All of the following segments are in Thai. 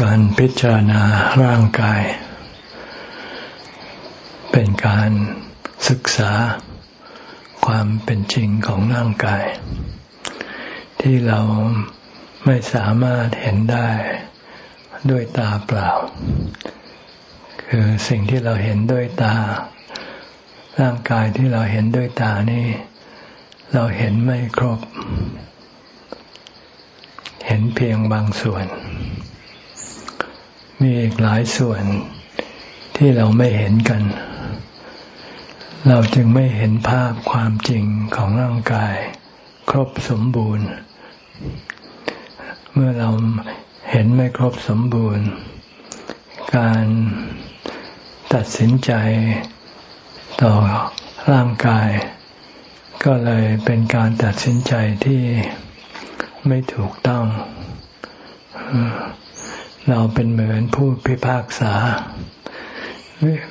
การพิจารณาร่างกาย เป็นการศึกษาความเป็นจริงของร่างกาย ที่เราไม่สามารถเห็นได้ด้วยตาเปล่า คือสิ่งที่เราเห็นด้วยตา ร่างกายที่เราเห็นด้วยตานี่ เราเห็นไม่ครบ เห็นเพียงบางส่วน มีอีกหลายส่วนที่เราไม่เห็นกัน เราจึงไม่เห็นภาพความจริงของร่างกาย ครบสมบูรณ์ เมื่อเราเห็นไม่ครบสมบูรณ์ การตัดสินใจต่อร่างกาย ก็เลยเป็นการตัดสินใจที่ไม่ถูกต้อง เราเป็นเหมือนผู้พิพากษา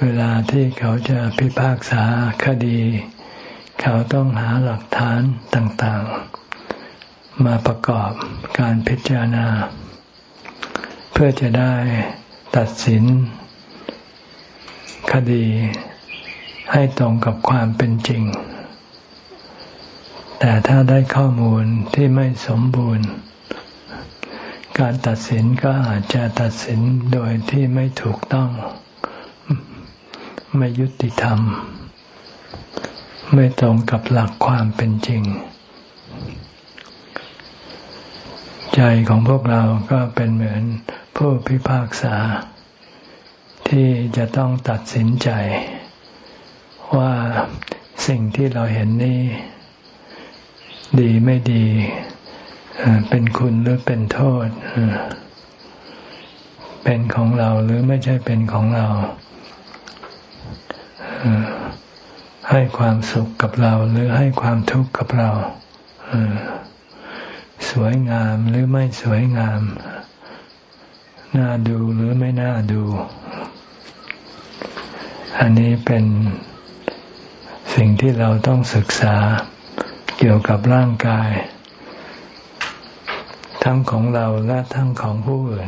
เวลาที่เขาจะพิพากษาคดี เขาต้องหาหลักฐานต่างๆ มาประกอบการพิจารณา เพื่อจะได้ตัดสิน คดีให้ตรงกับความเป็นจริง แต่ถ้าได้ข้อมูลที่ไม่สมบูรณ์ การตัดสินก็อาจจะตัดสินโดยที่ไม่ถูกต้อง ไม่ยุติธรรม ไม่ตรงกับหลักความเป็นจริง ใจของพวกเราก็เป็นเหมือนผู้พิพากษา ที่จะต้องตัดสินใจ ว่าสิ่งที่เราเห็นนี้ดีไม่ดี เป็นคุณหรือเป็นโทษ เป็นของเราหรือไม่ใช่เป็นของเรา ให้ความสุขกับเราหรือให้ความทุกข์กับเรา สวยงามหรือไม่สวยงาม น่าดูหรือไม่น่าดู อันนี้เป็นสิ่งที่เราต้องศึกษาเกี่ยวกับร่างกาย ทั้งของเราและทั้งของผู้อื่น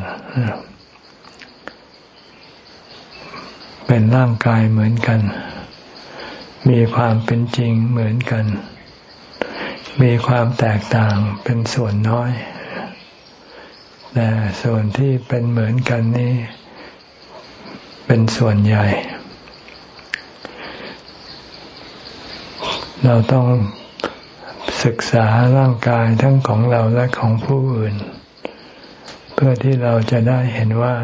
เป็นร่างกายเหมือนกัน มีความเป็นจริงเหมือนกัน มีความแตกต่างเป็นส่วนน้อย แต่ส่วนที่เป็นเหมือนกันนี้ เป็นส่วนใหญ่ เราต้อง ศึกษาร่างกายทั้งของเราและของผู้อื่น เพื่อที่เราจะได้เห็นว่า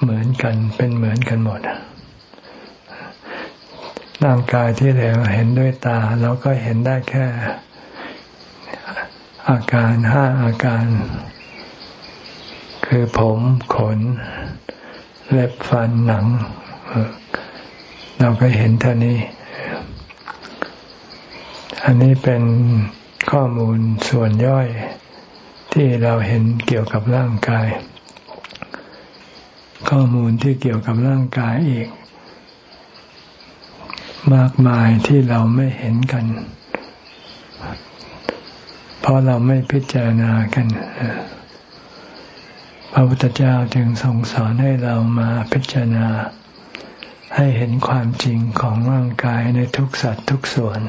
เหมือนกันเป็นเหมือนกันหมด ร่างกายที่เราเห็นด้วยตา เราก็เห็นได้แค่ อาการห้าอาการ คือผมขน เล็บฟันหนัง เราก็เห็นเท่านี้ อันนี้เป็นข้อมูลส่วนย่อยที่เราเห็นเกี่ยวกับร่างกาย ข้อมูลที่เกี่ยวกับร่างกายอีก มากมายที่เราไม่เห็นกัน เพราะเราไม่พิจารณากันพระพุทธเจ้าจึงทรงสอนให้เรามาพิจารณา ให้เห็นความจริงของร่างกายในทุกสัตว์ทุกส่วน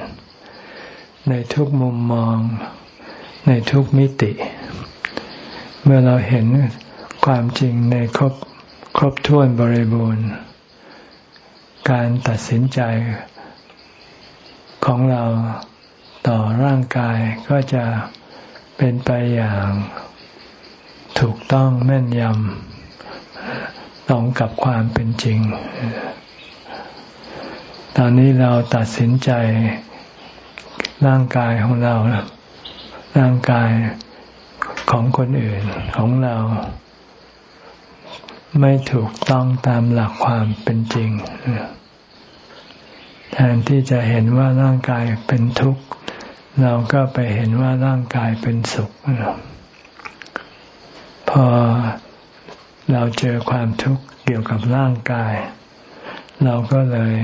ในทุกมุมมอง ในทุกมิติ เมื่อเราเห็นความจริงในครบครบถ้วนบริบูรณ์ การตัดสินใจของเราต่อร่างกายก็จะเป็นไปอย่างถูกต้องแม่นยำตรงกับความเป็นจริง ตอนนี้เราตัดสินใจ ร่างกายของเรา ร่างกายของคนอื่นของเรา ไม่ถูกต้องตามหลักความเป็นจริง แทนที่จะเห็นว่าร่างกายเป็นทุกข์ เราก็ไปเห็นว่าร่างกายเป็นสุข พอเราเจอความทุกข์เกี่ยวกับร่างกาย เราก็เลย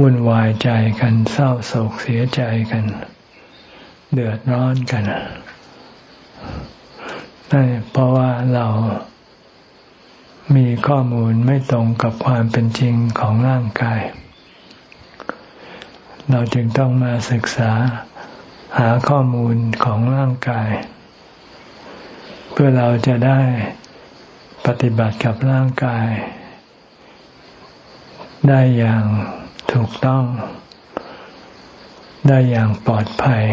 วุ่นวายใจกันเศร้าโศกเสียใจกัน เดือดร้อนกันนั่นเพราะว่าเรามีข้อมูลไม่ตรงกับความเป็นจริงของร่างกาย เราจึงต้องมาศึกษาหาข้อมูลของร่างกาย เพื่อเราจะได้ปฏิบัติกับร่างกาย ได้อย่าง ถูกต้อง ได้อย่างปลอดภัย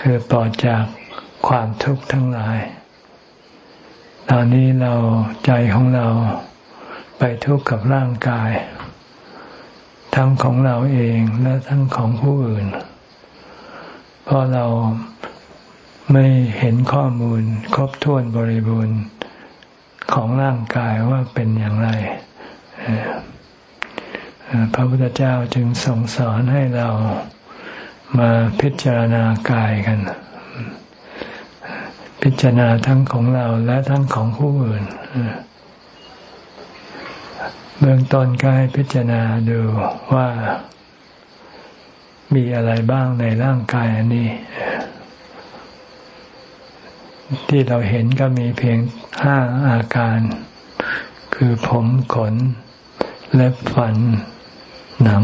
คือปลอดจากความทุกข์ทั้งหลาย ตอนนี้เราใจของเราไปทุกข์กับร่างกาย ทั้งของเราเองและทั้งของผู้อื่น เพราะเราไม่เห็นข้อมูลครบถ้วนบริบูรณ์ของร่างกายว่าเป็นอย่างไร พระพุทธเจ้าจึงส่งสอนให้เรามาพิจารณากายกัน พิจารณาทั้งของเราและทั้งของผู้อื่น เบื้องต้นก็ให้พิจารณาดูว่ามีอะไรบ้างในร่างกายอันนี้ ที่เราเห็นก็มีเพียงห้าอาการ คือผมขน เล็บฟัน หนัง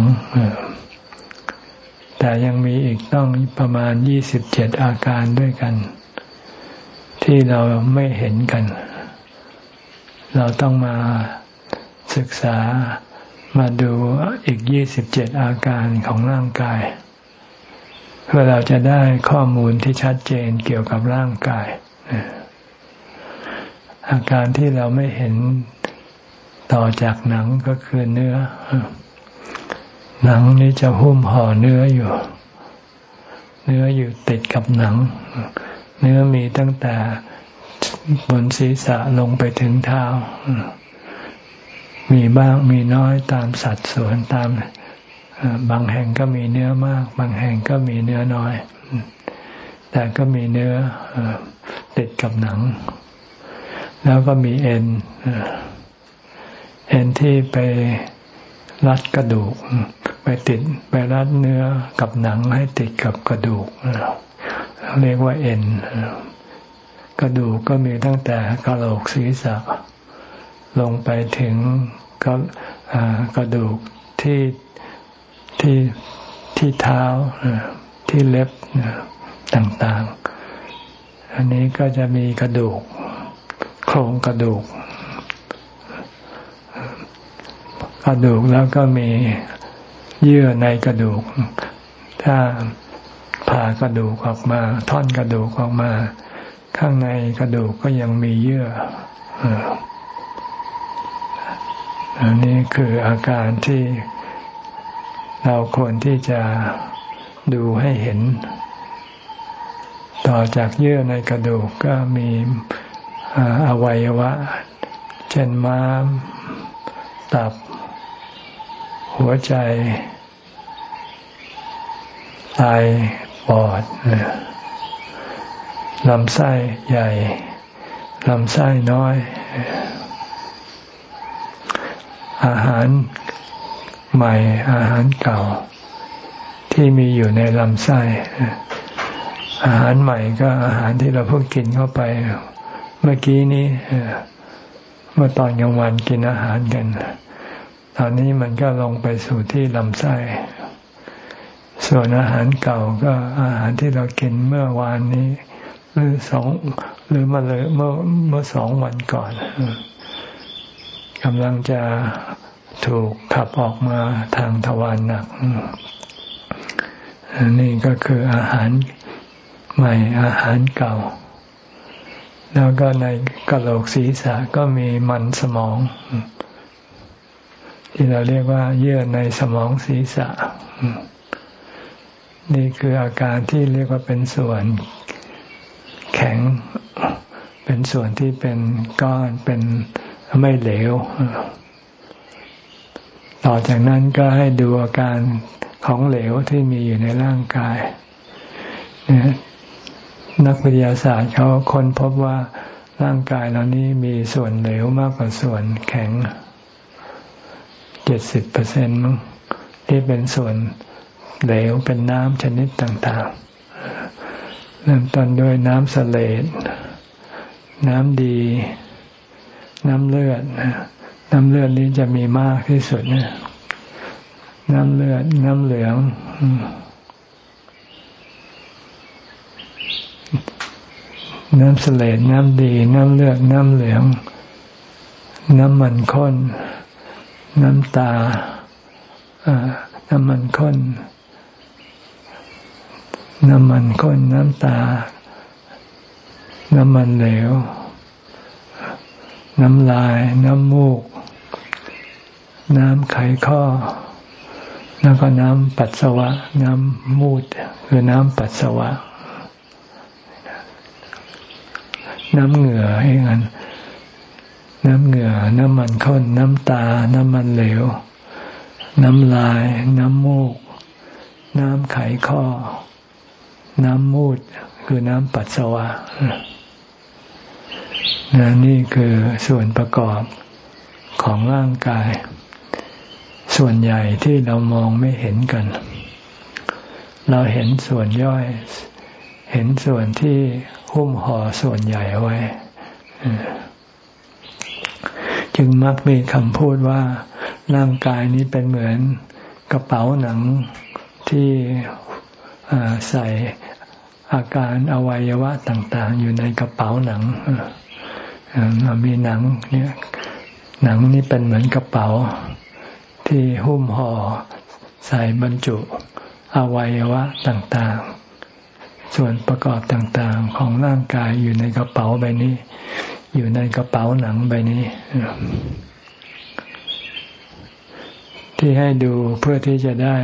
แต่ยังมีอีกต้องประมาณยี่สิบเจ็ดอาการด้วยกัน ที่เราไม่เห็นกัน เราต้องมาศึกษามาดูอีกยี่สิบเจ็ดอาการของร่างกาย เพื่อเราจะได้ข้อมูลที่ชัดเจนเกี่ยวกับร่างกาย อาการที่เราไม่เห็นต่อจากหนังก็คือเนื้อ หนังนี้จะหุ้มห่อเนื้ออยู่ เนื้ออยู่ติดกับหนัง เนื้อมีตั้งแต่บนศีรษะลงไปถึงเท้า มีบ้างมีน้อยตามสัดส่วนตาม บางแห่งก็มีเนื้อมาก บางแห่งก็มีเนื้อน้อย แต่ก็มีเนื้อติดกับหนัง แล้วก็มีเอ็น เอ็นที่ไป รัดกระดูก ไปติดไปรัดเนื้อกับหนังให้ติดกับกระดูก เรียกว่าเอ็น กระดูกก็มีตั้งแต่กระโหลกศีรษะ ลงไปถึงกระกระดูกที่ที่ที่เท้าที่เล็บต่างๆ อันนี้ก็จะมีกระดูก โครงกระดูกก ระดูกแล้วก็มีเยื่อในกระดูก ถ้าผ่ากระดูกออกมา ท่อนกระดูกออกมา ข้างในกระดูกก็ยังมีเยื่ออันนี้คืออาการที่เราควรที่จะดูให้เห็น ต่อจากเยื่อในกระดูกก็มีอวัยวะ เช่นม้าม ตับ หัวใจ ไตปอดลำไส้ใหญ่ลำไส้น้อย อาหารใหม่อาหารเก่า ที่มีอยู่ในลำไส้อาหารใหม่ก็อาหารที่เราเพิ่งกินเข้าไป เมื่อกี้นี้เมื่อตอนกลางวันกินอาหารกัน ตอนนี้มันก็ลงไปสู่ที่ลำไส้ส่วนอาหารเก่าก็อาหารที่เรากินเมื่อวานนี้ หรือสองหรือมาเลยเมื่อเมื่อสองวันก่อนกำลังจะถูกขับออกมาทางทวารหนักนนี้ก็คืออาหารใหม่อาหารเก่า แล้วก็ในกระโหลกศีรษะก็มีมันสมอง ที่เราเรียกว่า เยื่อในสมองศีรษะ นี่คืออาการที่เรียกว่าเป็นส่วนแข็ง เป็นส่วนที่เป็นก้อนเป็นไม่เหลว ต่อจากนั้นก็ให้ดูอาการของเหลวที่มีอยู่ในร่างกาย นักวิทยาศาสตร์เขาค้นพบว่าร่างกายเรานี้มีส่วนเหลวมากกว่าส่วนแข็ง เจ็ดสิบเปอร์เซ็นต์ที่เป็นส่วนเหลวเป็นน้ำชนิดต่างๆ เริ่มต้นด้วยน้ำสเลดน้ำดี น้ำเลือด น้ำเลือดนี้จะมีมากที่สุดนะน้ำเลือด น้ำเหลือง น้ำสเลดน้ำดี น้ำเลือด น้ำเหลือง น้ำมันข้น น้ำตา น้ำมันข้น น้ำมันข้น น้ำตา น้ำมันเหลว น้ำลาย น้ำมูก น้ำไขข้อ แล้วก็น้ำปัสสาวะ น้ำมูด คือน้ำปัสสาวะ น้ำเหงื่อให้กัน น้ำเหงื่อ น้ำมันข้น น้ำตา น้ำมันเหลว น้ำลาย น้ำมูก น้ำไขข้อ น้ำมูด คือน้ำปัสสาวะนนี่คือส่วนประกอบของร่างกาย ส่วนใหญ่ที่เรามองไม่เห็นกัน เราเห็นส่วนย่อย เห็นส่วนที่หุ้มห่อส่วนใหญ่ไว้ จึงมักมีคำพูดว่าร่างกายนี้เป็นเหมือนกระเป๋าหนังที่ใส่อาการอวัยวะต่างๆ อยู่ในกระเป๋าหนังมีหนังเนี่ยหนังนี้เป็นเหมือนกระเป๋า ที่หุ้มห่อใส่บรรจุอวัยวะต่างๆ ส่วนประกอบต่างๆ ของร่างกายอยู่ในกระเป๋าใบนี้ อยู่ในกระเป๋าหนังใบนี้ ที่ให้ดูเพื่อที่จะได้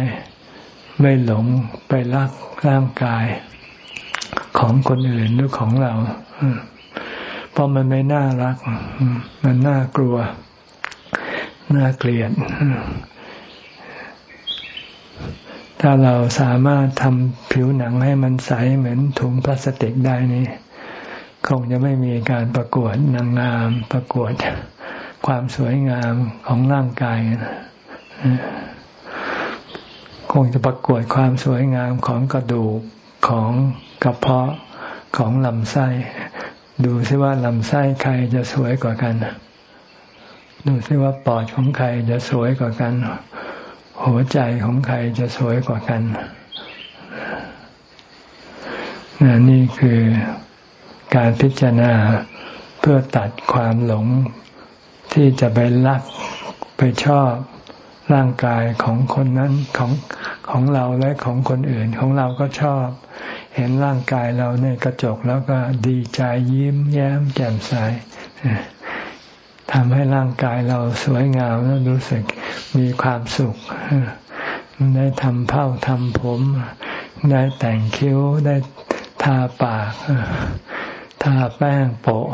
ไม่หลงไปรักร่างกายของคนอื่นหรือของเรา เพราะมันไม่น่ารัก มันน่ากลัว น่าเกลียด ถ้าเราสามารถทำผิวหนังให้มันใสเหมือนถุงพลาสติกได้นี่ คงจะไม่มีการประกวดนางงาม ประกวดความสวยงามของร่างกายนะคงจะประกวดความสวยงามของกระดูกของกระเพาะของลำไส้ ดูซิว่าลำไส้ใครจะสวยกว่ากัน ดูซิว่าปอดของใครจะสวยกว่ากัน หัวใจของใครจะสวยกว่ากันนนี่คือ การพิจารณาเพื่อตัดความหลงที่จะไปรักไปชอบร่างกายของคนนั้นของของเราและของคนอื่นของเราก็ชอบ เห็นร่างกายเราในกระจกแล้วก็ดีใจยิ้มแย้มแจ่มใสทำให้ร่างกายเราสวยงามแล้วรู้สึกมีความสุข ได้ทำเผ้าทำผม ได้แต่งคิ้วได้ทาปาก ทาแป้งโปะ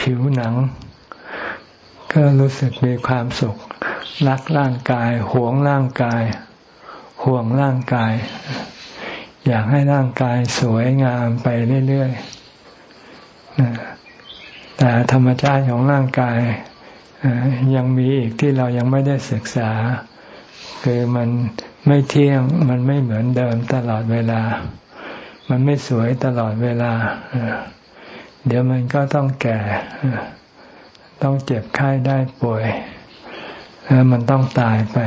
ผิวหนัง ก็รู้สึกมีความสุข รักร่างกาย หวงร่างกาย ห่วงร่างกาย อยากให้ร่างกายสวยงามไปเรื่อยๆแต่ธรรมชาติของร่างกายยังมีอีกที่เรายังไม่ได้ศึกษา คือมันไม่เที่ยงมันไม่เหมือนเดิมตลอดเวลา มันไม่สวยตลอดเวลา เดี๋ยวมันก็ต้องแก่ ต้องเจ็บไข้ได้ป่วย แล้วมันต้องตายไป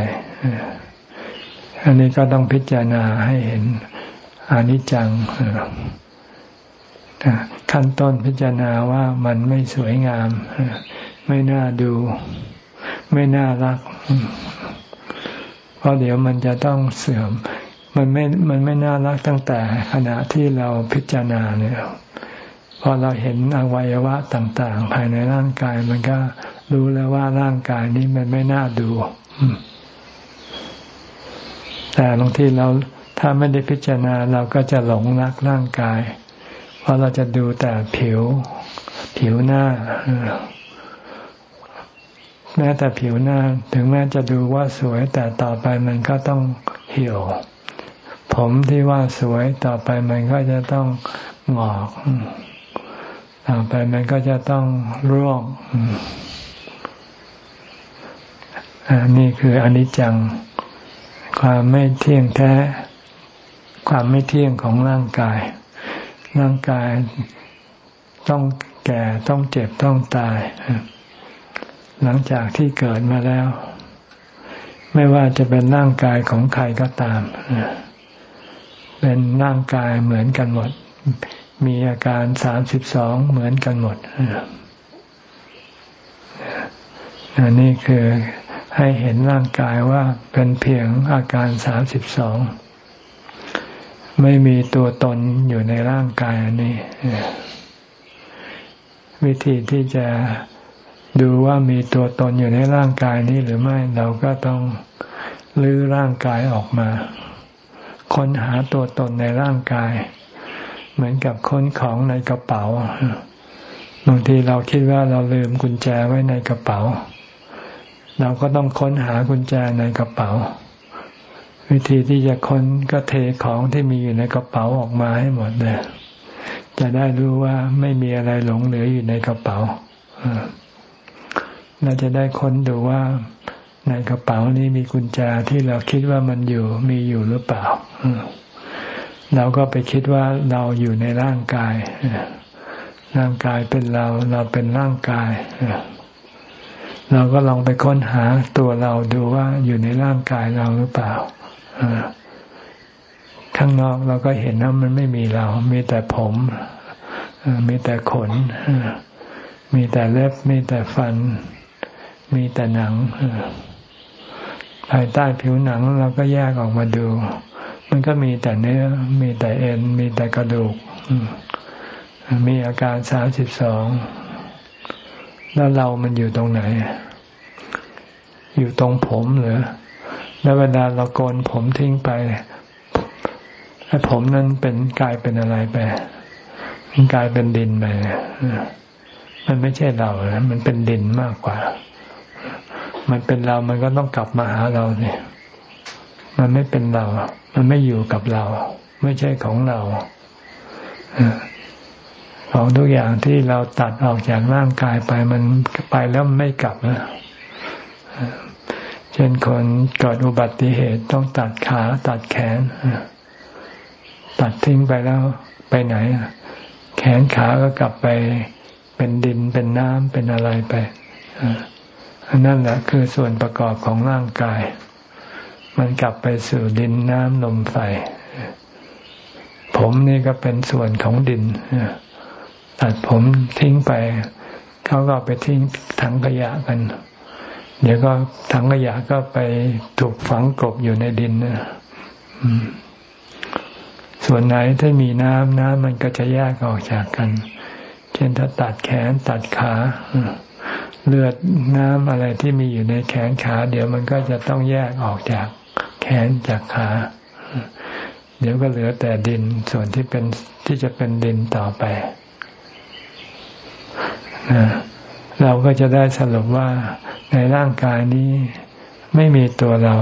อันนี้ก็ต้องพิจารณาให้เห็นอนิจจังขั้นต้นพิจารณาว่ามันไม่สวยงาม ไม่น่าดู ไม่น่ารัก เพราะเดี๋ยวมันจะต้องเสื่อม มันไม่ มันไม่น่ารักตั้งแต่ขณะที่เราพิจารณาเนี่ย พอเราเห็นอวัยวะต่าง ๆ ภายในร่างกายมันก็รู้แล้วว่าร่างกายนี้มันไม่น่าดู แต่บางทีเราถ้าไม่ได้พิจารณาเราก็จะหลงรักร่างกาย เพราะเราจะดูแต่ผิว ผิวหน้าแม้แต่ผิวหน้า ถึงแม้จะดูว่าสวยแต่ต่อไปมันก็ต้องเหี่ยว ผมที่ว่าสวยต่อไปมันก็จะต้องงอก ต่อไปมันก็จะต้องร่วงนนี้คืออนิจจัง ความไม่เที่ยงแท้ ความไม่เที่ยงของร่างกาย ร่างกายต้องแก่ต้องเจ็บต้องตาย หลังจากที่เกิดมาแล้ว ไม่ว่าจะเป็นร่างกายของใครก็ตาม เป็นร่างกายเหมือนกันหมด มีอาการสามสิบสองเหมือนกันหมดอันนี้คือให้เห็นร่างกายว่าเป็นเพียงอาการสามสิบสองไม่มีตัวตนอยู่ในร่างกายอันนี้ วิธีที่จะดูว่ามีตัวตนอยู่ในร่างกายนี้หรือไม่เราก็ต้องลื้อร่างกายออกมา ค้นหาตัวตนในร่างกาย เหมือนกับค้นของในกระเป๋าบางทีเราคิดว่าเราลืมกุญแจไว้ในกระเป๋า เราก็ต้องค้นหากุญแจในกระเป๋า วิธีที่จะค้นก็เทของที่มีอยู่ในกระเป๋าออกมาให้หมดเลยจะได้รู้ว่าไม่มีอะไรหลงเหลืออยู่ในกระเป๋าเราจะได้ค้นดูว่า ในกระเป๋านี้มีกุญแจที่เราคิดว่ามันอยู่มีอยู่หรือเปล่า เราก็ไปคิดว่าเราอยู่ในร่างกาย ร่างกายเป็นเรา เราเป็นร่างกาย เราก็ลองไปค้นหาตัวเราดูว่าอยู่ในร่างกายเราหรือเปล่า ข้างนอกเราก็เห็นว่ามันไม่มีเรา มีแต่ผม มีแต่ขน มีแต่เล็บ มีแต่ฟัน มีแต่หนัง ภายใต้ผิวหนังเราก็แยกออกมาดู มันก็มีแต่เนื้อ มีแต่เอ็น มีแต่กระดูก มีอาการสามสิบสอง แล้วเรามันอยู่ตรงไหน อยู่ตรงผมเหรอ แล้วเวลาเราโกนผมทิ้งไปไอ้ผมนั้นเป็นกลายเป็นอะไรไป มันกลายเป็นดินไป มันไม่ใช่เราแล้วมันเป็นดินมากกว่า มันเป็นเรา มันก็ต้องกลับมาหาเราเนี่ย มันไม่เป็นเรา มันไม่อยู่กับเรา ไม่ใช่ของเราของทุกอย่างที่เราตัดออกจากร่างกายไป มันไปแล้วไม่กลับนะเช่นคนเกิดอุบัติเหตุต้องตัดขาตัดแขน ตัดทิ้งไปแล้วไปไหน แขนขาก็กลับไปเป็นดินเป็นน้ำเป็นอะไรไปอ นนั่นแหละคือส่วนประกอบของร่างกาย มันกลับไปสู่ดินน้ำลมไฟ ผมนี่ก็เป็นส่วนของดินตัดผมทิ้งไป เขาก็ไปทิ้งถังขยะกัน เดี๋ยวก็ถังขยะก็ไปถูกฝังกลบอยู่ในดินนะส่วนไหนถ้ามีน้ำน้ำมันก็จะแยกออกจากกัน เช่นถ้าตัดแขนตัดขา เลือดน้ำอะไรที่มีอยู่ในแขนขา เดี๋ยวมันก็จะต้องแยกออกจากแขนจากขา เดี๋ยวก็เหลือแต่ดินส่วนที่เป็นที่จะเป็นดินต่อไปเราก็จะได้สรุปว่าในร่างกายนี้ไม่มีตัวเรา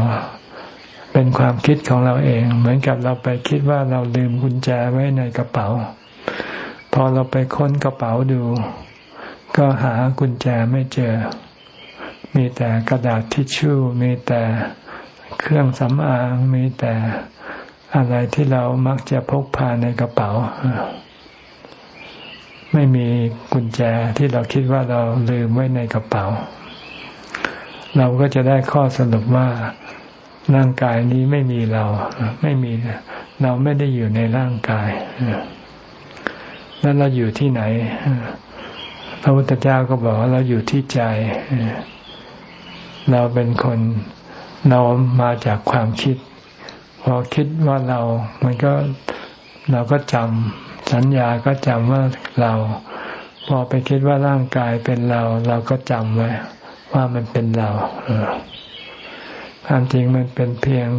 เป็นความคิดของเราเอง เหมือนกับเราไปคิดว่าเราลืมกุญแจไว้ในกระเป๋า พอเราไปค้นกระเป๋าดู ก็หากุญแจไม่เจอ มีแต่กระดาษทิชชู่ มีแต่เครื่องสำอาง มีแต่อะไรที่เรามักจะพกพาในกระเป๋า ไม่มีกุญแจที่เราคิดว่าเราลืมไว้ในกระเป๋า เราก็จะได้ข้อสรุปว่าร่างกายนี้ไม่มีเรา ไม่มีเราไม่ได้อยู่ในร่างกาย แล้วเราอยู่ที่ไหน ระพุทธเจ้าก็บอกว่าเราอยู่ที่ใจ เราเป็นคนเรามาจากความคิด พอคิดว่าเรา มันก็เราก็จำสัญญาก็จำว่าเรา พอไปคิดว่าร่างกายเป็นเรา เราก็จำไว้ว่ามันเป็นเราความจริงมันเป็นเพียง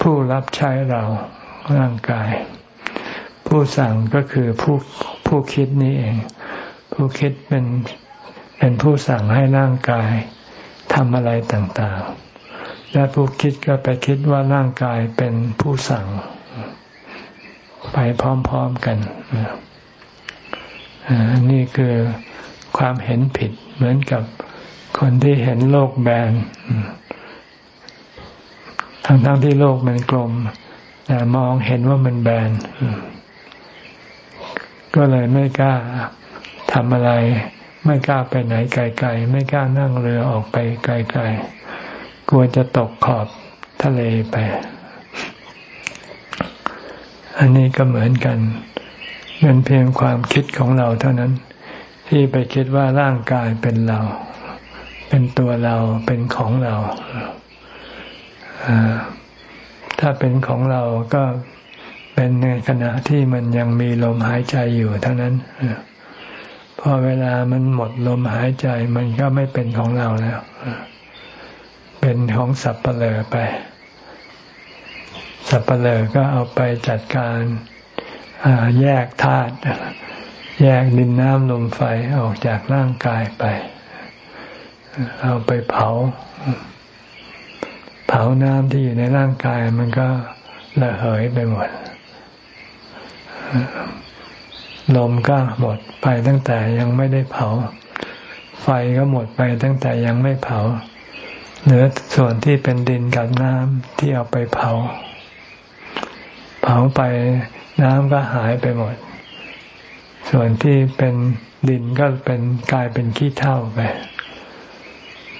ผู้รับใช้เราร่างกาย ผู้สั่งก็คือผู้ผู้คิดนี้เอง ผู้คิดเป็นเป็นผู้สั่งให้ร่างกายทำอะไรต่างๆ และผู้คิดก็ไปคิดว่าร่างกายเป็นผู้สั่ง ไปพร้อมๆกันนี่คือความเห็นผิดเหมือนกับคนที่เห็นโลกแบนทั้งๆทที่โลกมันกลม แต่มองเห็นว่ามันแบนก็เลยไม่กล้า ทำอะไรไม่กล้าไปไหนไกลๆ ไม่กล้านั่งเรือออกไปไกลๆ กลัวจะตกขอบทะเลไป อันนี้ก็เหมือนกันเป็นเพียงความคิดของเราเท่านั้น ที่ไปคิดว่าร่างกายเป็นเรา เป็นตัวเราเป็นของเรา ถ้าเป็นของเราก็เป็นในขณะที่มันยังมีลมหายใจอยู่เท่านั้น พอเวลามันหมดลมหายใจมันก็ไม่เป็นของเราแล้ว เป็นของสับเปลอไป สับเปลอก็เอาไปจัดการแยกธาตุแยกดินน้ำลมไฟออกจากร่างกายไป เอาไปเผา เผาน้ำที่อยู่ในร่างกายมันก็ระเหยไปหมด ลมก็หมดไปตั้งแต่ยังไม่ได้เผา ไฟก็หมดไปตั้งแต่ยังไม่เผา เหลือส่วนที่เป็นดินกับน้ำที่เอาไปเผา เผาไปน้ำก็หายไปหมด ส่วนที่เป็นดินก็เป็นกลายเป็นขี้เถ้าไป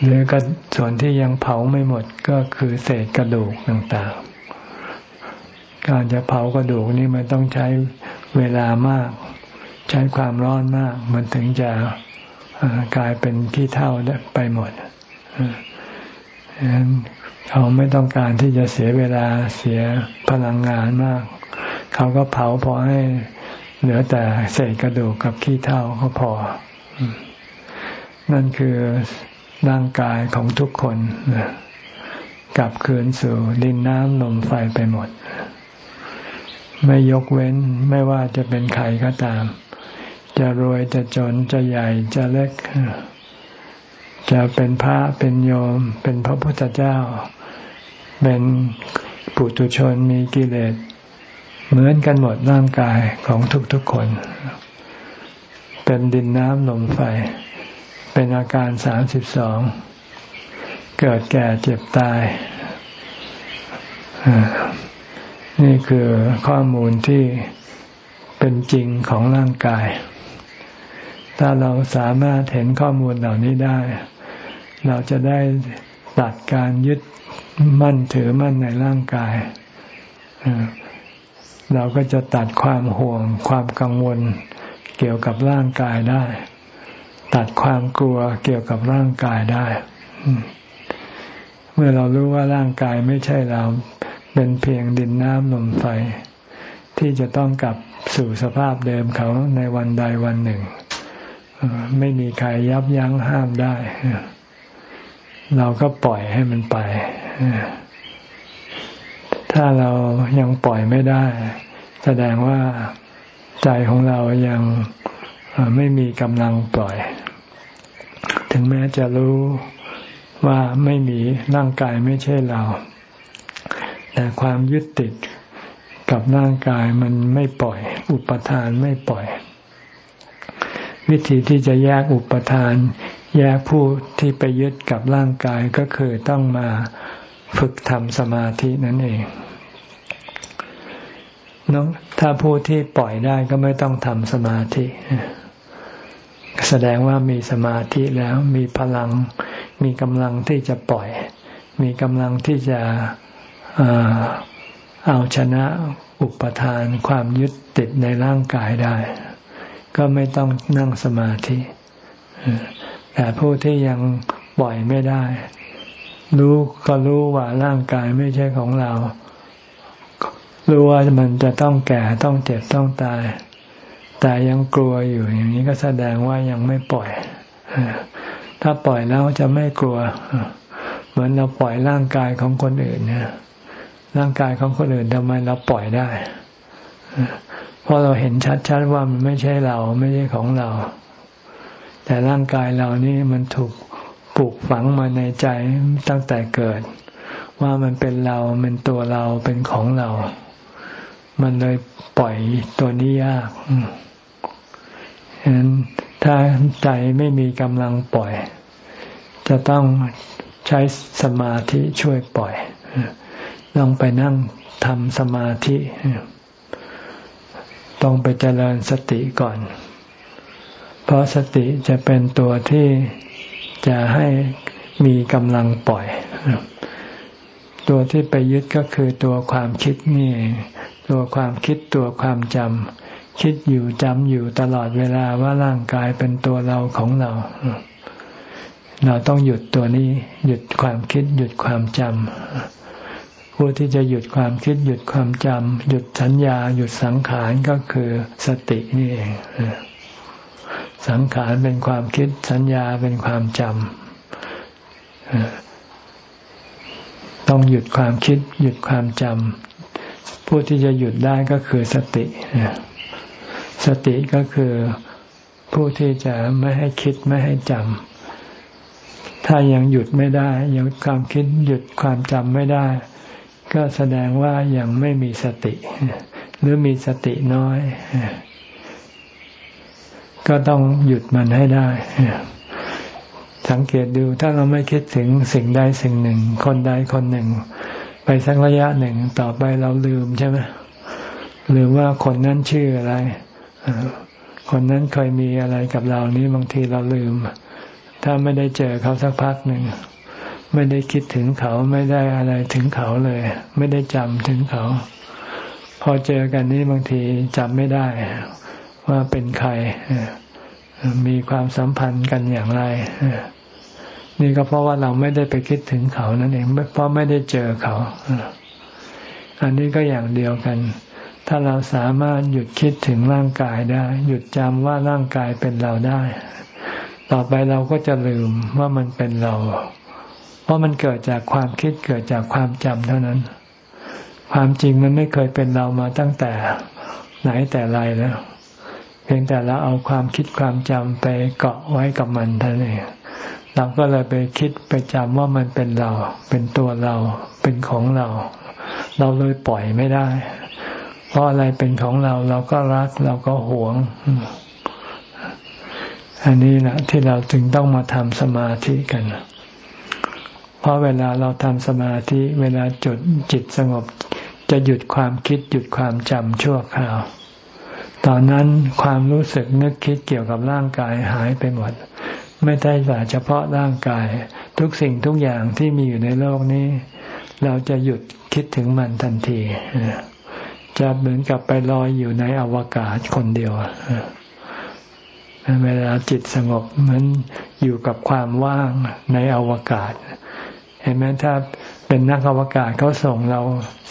หรือก็ส่วนที่ยังเผาไม่หมดก็คือเศษกระดูกต่างๆ การจะเผากระดูกนี่มันต้องใช้เวลามาก ใช้ความร้อนมาก มันถึงจะกลายเป็นขี้เถ้าไปหมดเขาไม่ต้องการที่จะเสียเวลาเสียพลังงานมาก เขาก็เผาพอให้เหลือแต่เศษกระดูกกับขี้เถ้าก็พอ นั่นคือร่างกายของทุกคนกลับคืนสู่ดินน้ำลมไฟไปหมด ไม่ยกเว้นไม่ว่าจะเป็นใครก็ตาม จะรวยจะจนจะใหญ่จะเล็ก จะเป็นพระเป็นโยม เป็นพระพุทธเจ้า เป็นปุถุชนมีกิเลส เหมือนกันหมดร่างกายของทุกๆคน เป็นดินน้ำลมไฟ เป็นอาการสามสิบสองเกิดแก่เจ็บตาย นี่คือข้อมูลที่เป็นจริงของร่างกาย ถ้าเราสามารถเห็นข้อมูลเหล่านี้ได้ เราจะได้ตัดการยึดมั่นถือมั่นในร่างกาย เราก็จะตัดความห่วง ความกังวล เกี่ยวกับร่างกายได้ ตัดความกลัวเกี่ยวกับร่างกายได้ เมื่อเรารู้ว่าร่างกายไม่ใช่เราเป็นเพียงดินน้ำลมไฟ ที่จะต้องกลับสู่สภาพเดิมเขาในวันใดวันหนึ่ง ไม่มีใครยับยั้งห้ามได้ เราก็ปล่อยให้มันไป ถ้าเรายังปล่อยไม่ได้ แสดงว่าใจของเรายังไม่มีกำลังปล่อย ถึงแม้จะรู้ว่าไม่มีร่างกายไม่ใช่เรา แต่ความยึดติดกับร่างกายมันไม่ปล่อย อุปทานไม่ปล่อย วิธีที่จะแยกอุปทาน แยกผู้ที่ไปยึดกับร่างกายก็คือต้องมาฝึกทำสมาธินั่นเองน้องถ้าผู้ที่ปล่อยได้ก็ไม่ต้องทำสมาธิ แสดงว่ามีสมาธิแล้วมีพลัง มีกำลังที่จะปล่อย มีกำลังที่จะเอาชนะอุปทานความยึดติดในร่างกายได้ ก็ไม่ต้องนั่งสมาธิแต่ผู้ที่ยังปล่อยไม่ได้ รู้ก็รู้ว่าร่างกายไม่ใช่ของเรา รู้ว่ามันจะต้องแก่ต้องเจ็บต้องตาย แต่ยังกลัวอยู่อย่างนี้ก็แสดงว่ายังไม่ปล่อยถ้าปล่อยแล้วจะไม่กลัว เหมือนเราปล่อยร่างกายของคนอื่นเนี่ยร่างกายของคนอื่นทำไมเราปล่อยได้ เพราะเราเห็นชัดๆว่ามันไม่ใช่เราไม่ใช่ของเรา แต่ร่างกายเรานี่มันถูกปลูกฝังมาในใจตั้งแต่เกิด ว่ามันเป็นเราเป็นตัวเราเป็นของเรา มันเลยปล่อยตัวนี้ยากฉะนั้นถ้าใจไม่มีกำลังปล่อย จะต้องใช้สมาธิช่วยปล่อย ต้องไปนั่งทำสมาธิ ต้องไปเจริญสติก่อน เพราะสติจะเป็นตัวที่จะให้มีกำลังปล่อย ตัวที่ไปยึดก็คือตัวความคิดนี่ ตัวความคิดตัวความจำคิดอยู่จำอยู่ตลอดเวลาว่าร่างกายเป็นตัวเราของเรา เราต้องหยุดตัวนี้ หยุดความคิดหยุดความจำ ผู้ที่จะหยุดความคิดหยุดความจำหยุดสัญญา หยุดสังขารก็คือสตินี่เองสังขารเป็นความคิดสัญญาเป็นความจำต้องหยุดความคิด หยุดความจำผู้ที่จะหยุดได้ก็คือสติสติก็คือผู้ที่จะไม่ให้คิดไม่ให้จำถ้ายังหยุดไม่ได้ยังความคิดหยุดความจำไม่ได้ ก็แสดงว่ายังไม่มีสติ หรือมีสติน้อย ก็ต้องหยุดมันให้ได้ สังเกตดูถ้าเราไม่คิดถึงสิ่งใดสิ่งหนึ่ง คนใดคนหนึ่ง ไปสักระยะหนึ่งต่อไปเราลืมใช่ไหมลืมว่าคนนั้นชื่ออะไรคนนั้นเคยมีอะไรกับเรานี้บางทีเราลืม ถ้าไม่ได้เจอเขาสักพักหนึ่ง ไม่ได้คิดถึงเขาไม่ได้อะไรถึงเขาเลย ไม่ได้จำถึงเขา พอเจอกันนี้บางทีจำไม่ได้ ว่าเป็นใคร มีความสัมพันธ์กันอย่างไร นี่ก็เพราะว่าเราไม่ได้ไปคิดถึงเขานั่นเองเพราะไม่ได้เจอเขา อันนี้ก็อย่างเดียวกัน ถ้าเราสามารถหยุดคิดถึงร่างกายได้ หยุดจำว่าร่างกายเป็นเราได้ ต่อไปเราก็จะลืมว่ามันเป็นเรา เพราะมันเกิดจากความคิดเกิดจากความจำเท่านั้น ความจริงมันไม่เคยเป็นเรามาตั้งแต่ไหนแต่ไรแล้ว เพียงแต่เราเอาความคิดความจำไปเกาะไว้กับมันเท่านั้นเองเราก็เลยไปคิดไปจำว่ามันเป็นเรา เป็นตัวเรา เป็นของเรา เราเลยปล่อยไม่ได้ เพราะอะไรเป็นของเราเราก็รักเราก็หวง อันนี้นะที่เราจึงต้องมาทำสมาธิกัน เพราะเวลาเราทำสมาธิเวลาจุดจิตสงบ จะหยุดความคิดหยุดความจำชั่วคราว ตอนนั้นความรู้สึกนึกคิดเกี่ยวกับร่างกายหายไปหมด ไม่ได้แต่เฉพาะร่างกาย ทุกสิ่งทุกอย่างที่มีอยู่ในโลกนี้ เราจะหยุดคิดถึงมันทันที จะเหมือนกับไปลอยอยู่ในอวกาศคนเดียวเวลาจิตสงบเหมือนอยู่กับความว่างในอวกาศ เห็นไหมถ้าเป็นนักอวกาศเขาส่งเรา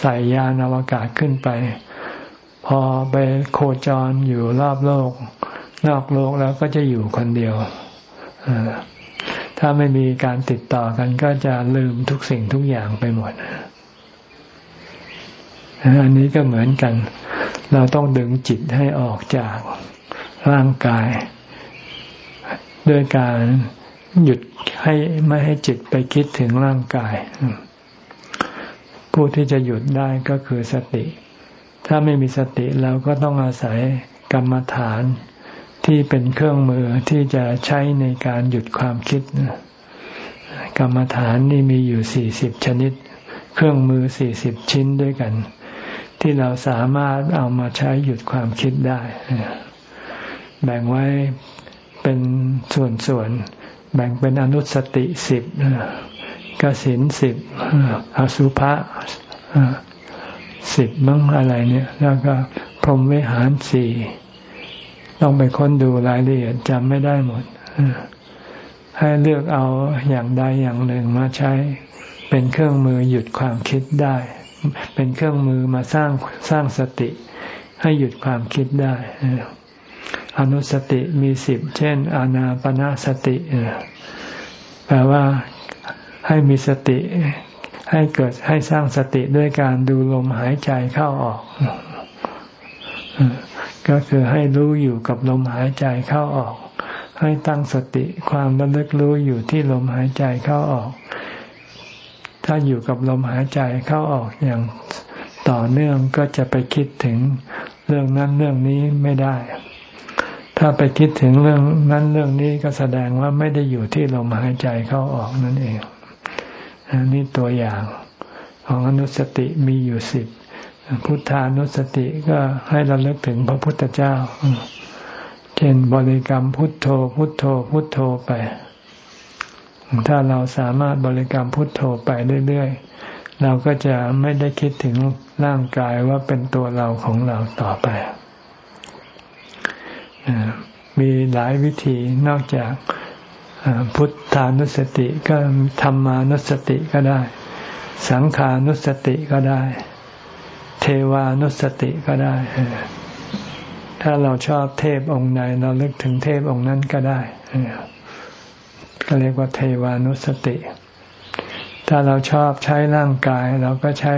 ใส่ยานอวกาศขึ้นไป พอไปโคจรอยู่รอบโลก นอกโลกแล้วก็จะอยู่คนเดียวถ้าไม่มีการติดต่อกันก็จะลืมทุกสิ่งทุกอย่างไปหมดอันนี้ก็เหมือนกัน เราต้องดึงจิตให้ออกจากร่างกาย ด้วยการ หยุดให้ไม่ให้จิตไปคิดถึงร่างกาย ผู้ที่จะหยุดได้ก็คือสติ ถ้าไม่มีสติเราก็ต้องอาศัยกรรมฐานที่เป็นเครื่องมือที่จะใช้ในการหยุดความคิด กรรมฐานนี่มีอยู่สี่สิบชนิด เครื่องมือสี่สิบชิ้นด้วยกัน ที่เราสามารถเอามาใช้หยุดความคิดได้ แบ่งไว้เป็นส่วนๆ แบ่งเป็นอนุสติสิบกสินสิบอสุภะสิบมั้งอะไรเนี่ย แล้วก็พรหมวิหารสี่ต้องไปค้นดูรายละเอียดจำไม่ได้หมดให้เลือกเอาอย่างใดอย่างหนึ่งมาใช้ เป็นเครื่องมือหยุดความคิดได้ เป็นเครื่องมือมาสร้างสร้างสติ ให้หยุดความคิดได้ อนุสติมีสิบเช่น อานาปนาสติแปลว่าให้มีสติ ให้เกิดให้สร้างสติด้วยการดูลมหายใจเข้าออก ก็คือให้รู้อยู่กับลมหายใจเข้าออก ให้ตั้งสติความระลึกรู้อยู่ที่ลมหายใจเข้าออก ถ้าอยู่กับลมหายใจเข้าออกอย่างต่อเนื่องก็จะไปคิดถึงเรื่องนั้นเรื่องนี้ไม่ได้ ถ้าไปคิดถึงเรื่องนั้นเรื่องนี้ก็แสดงว่าไม่ได้อยู่ที่ลมหายใจเข้าออกนั่นเองนี่ตัวอย่างของอนุสติมีอยู่สิบพุทธานุสติก็ให้เราเลิกถึงพระพุทธเจ้า เช่นบริกรรมพุทโธ พุทโธ พุทโธไป ถ้าเราสามารถบริกรรมพุทโธไปเรื่อยๆ เราก็จะไม่ได้คิดถึงร่างกายว่าเป็นตัวเราของเราต่อไป มีหลายวิธีนอกจากพุทธานุสติก็ธรรมานุสติก็ได้ สังขานุสติก็ได้ เทวานุสติก็ได้ ถ้าเราชอบเทพองค์ไหนเราลึกถึงเทพองค์นั้นก็ได้ก็เรียกว่าเทวานุสติ ถ้าเราชอบใช้ร่างกาย เราก็ใช้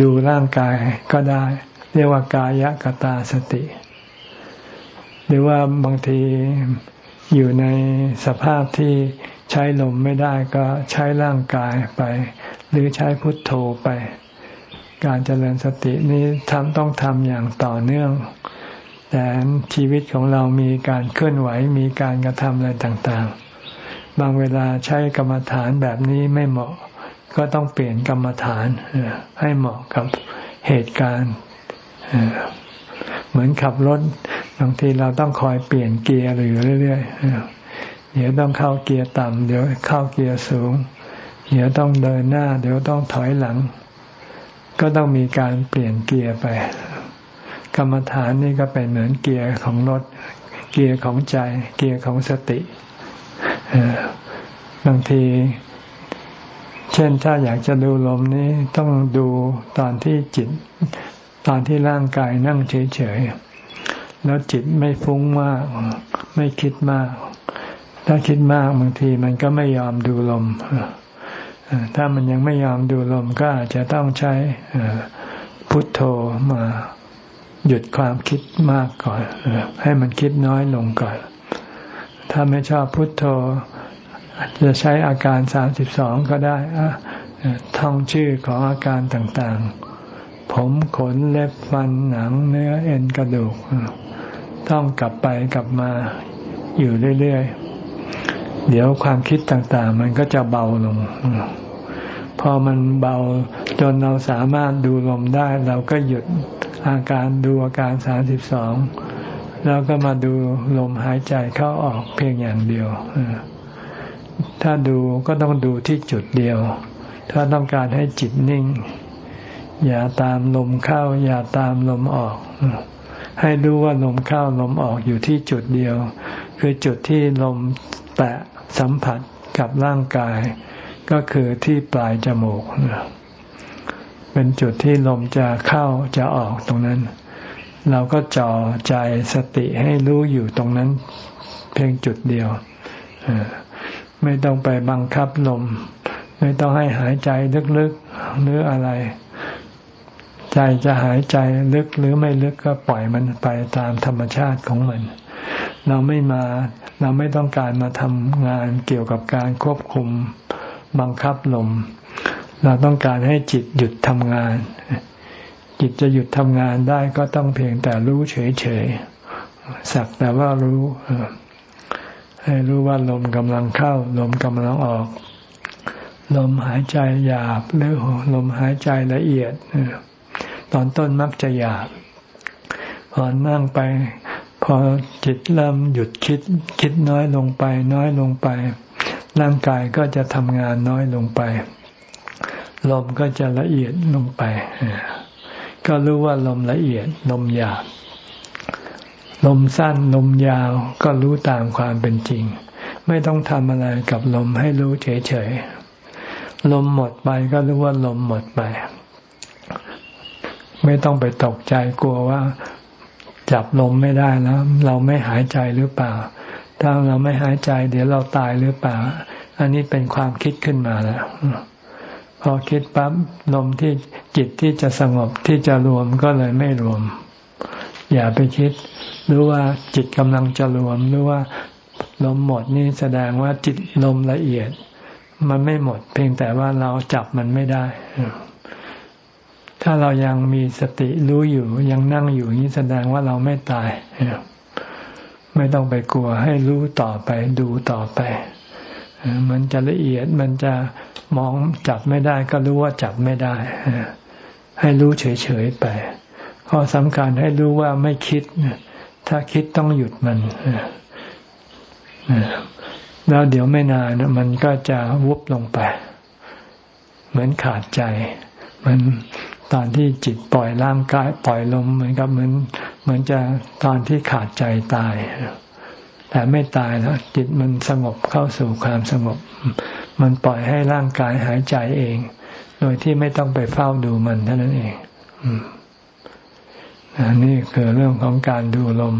ดูร่างกายก็ได้ เรียกว่ากายกตาสติ หรือว่าบางทีอยู่ในสภาพที่ใช้ลมไม่ได้ก็ใช้ร่างกายไป หรือใช้พุทโธไป การเจริญสตินี้ทำต้องทำอย่างต่อเนื่อง แต่ชีวิตของเรามีการเคลื่อนไหวมีการกระทำอะไรต่างๆ บางเวลาใช้กรรมฐานแบบนี้ไม่เหมาะ ก็ต้องเปลี่ยนกรรมฐานให้เหมาะกับเหตุการณ์ เหมือนขับรถบางทีเราต้องคอยเปลี่ยนเกียร์อยู่เรื่อยๆเดี๋ยวต้องเข้าเกียร์ต่ำเดี๋ยวเข้าเกียร์สูง เดี๋ยวต้องเดินหน้า เดี๋ยวต้องถอยหลัง ก็ต้องมีการเปลี่ยนเกียร์ไป กรรมฐานนี่ก็เป็นเหมือนเกียร์ของรถ เกียร์ของใจ เกียร์ของสติบางทีเช่นถ้าอยากจะดูลมนี้ต้องดูตอนที่จิต ตอนที่ร่างกายนั่งเฉยๆ แล้วจิตไม่ฟุ้งมาก ไม่คิดมาก ถ้าคิดมากบางทีมันก็ไม่ยอมดูลม ถ้ามันยังไม่ยอมดูลมก็อาจจะต้องใช้พุทโธมาหยุดความคิดมากก่อน ให้มันคิดน้อยลงก่อน ถ้าไม่ชอบพุทโธจะใช้อาการสามสิบสองก็ได้ท่องชื่อของอาการต่างๆ ผมขนเล็บฟันหนังเนื้อเอ็นกระดูก ต้องกลับไปกลับมาอยู่เรื่อยๆ เดี๋ยวความคิดต่างๆ มันก็จะเบาลง พอมันเบาจนเราสามารถดูลมได้ เราก็หยุดอาการดูอาการสามสิบสองแล้วก็มาดูลมหายใจเข้าออกเพียงอย่างเดียว ถ้าดูก็ต้องดูที่จุดเดียว ถ้าต้องการให้จิตนิ่ง อย่าตามลมเข้า อย่าตามลมออก ให้รู้ว่าลมเข้าลมออกอยู่ที่จุดเดียว คือจุดที่ลมแตะสัมผัสกับร่างกาย ก็คือที่ปลายจมูก เป็นจุดที่ลมจะเข้าจะออกตรงนั้น เราก็จ่อใจสติให้รู้อยู่ตรงนั้น เพียงจุดเดียว ไม่ต้องไปบังคับลม ไม่ต้องให้หายใจลึกๆหรืออะไร ใจจะหายใจลึกหรือไม่ลึกก็ปล่อยมันไปตามธรรมชาติของมัน เราไม่มาเราไม่ต้องการมาทำงานเกี่ยวกับการควบคุมบังคับลม เราต้องการให้จิตหยุดทำงาน จิตจะหยุดทำงานได้ก็ต้องเพียงแต่รู้เฉยๆสักแต่ว่ารู้ให้รู้ว่าลมกำลังเข้า ลมกำลังออก ลมหายใจหยาบหรือลมหายใจละเอียด ตอนต้นมักจะอยาก พอนั่งไป พอจิตเริ่มหยุดคิด คิดน้อยลงไป น้อยลงไป ร่างกายก็จะทำงานน้อยลงไป ลมก็จะละเอียดลงไป ก็รู้ว่าลมละเอียด ลมหยาบลมสั้นลมยาวก็รู้ตามความเป็นจริง ไม่ต้องทำอะไรกับลมให้รู้เฉยๆลมหมดไปก็รู้ว่าลมหมดไป ไม่ต้องไปตกใจกลัวว่าจับลมไม่ได้แล้ว เราไม่หายใจหรือเปล่า ถ้าเราไม่หายใจ เดี๋ยวเราตายหรือเปล่า อันนี้เป็นความคิดขึ้นมาแล้วพอคิดปั๊บลมที่จิตที่จะสงบที่จะรวมก็เลยไม่รวม อย่าไปคิดหรือว่าจิตกำลังจะรวมหรือว่าลมหมดนี่แสดงว่าจิตลมละเอียด มันไม่หมด เพียงแต่ว่าเราจับมันไม่ได้ ถ้าเรายังมีสติรู้อยู่ยังนั่งอยู่นี้แสดงว่าเราไม่ตาย ไม่ต้องไปกลัวให้รู้ต่อไปดูต่อไป มันจะละเอียดมันจะมองจับไม่ได้ ก็รู้ว่าจับไม่ได้ ให้รู้เฉยๆไป ข้อสำคัญให้รู้ว่าไม่คิด ถ้าคิดต้องหยุดมันแล้วเดี๋ยวไม่นานมันก็จะวุบลงไป เหมือนขาดใจ มัน ตอนที่จิตปล่อยร่างกายปล่อยลมเหมือนกับเหมือนเหมือนจะตอนที่ขาดใจตาย แต่ไม่ตายแล้วจิตมันสงบเข้าสู่ความสงบ มันปล่อยให้ร่างกายหายใจเอง โดยที่ไม่ต้องไปเฝ้าดูมันเท่านั้นเองอันนี้คือเรื่องของการดูลม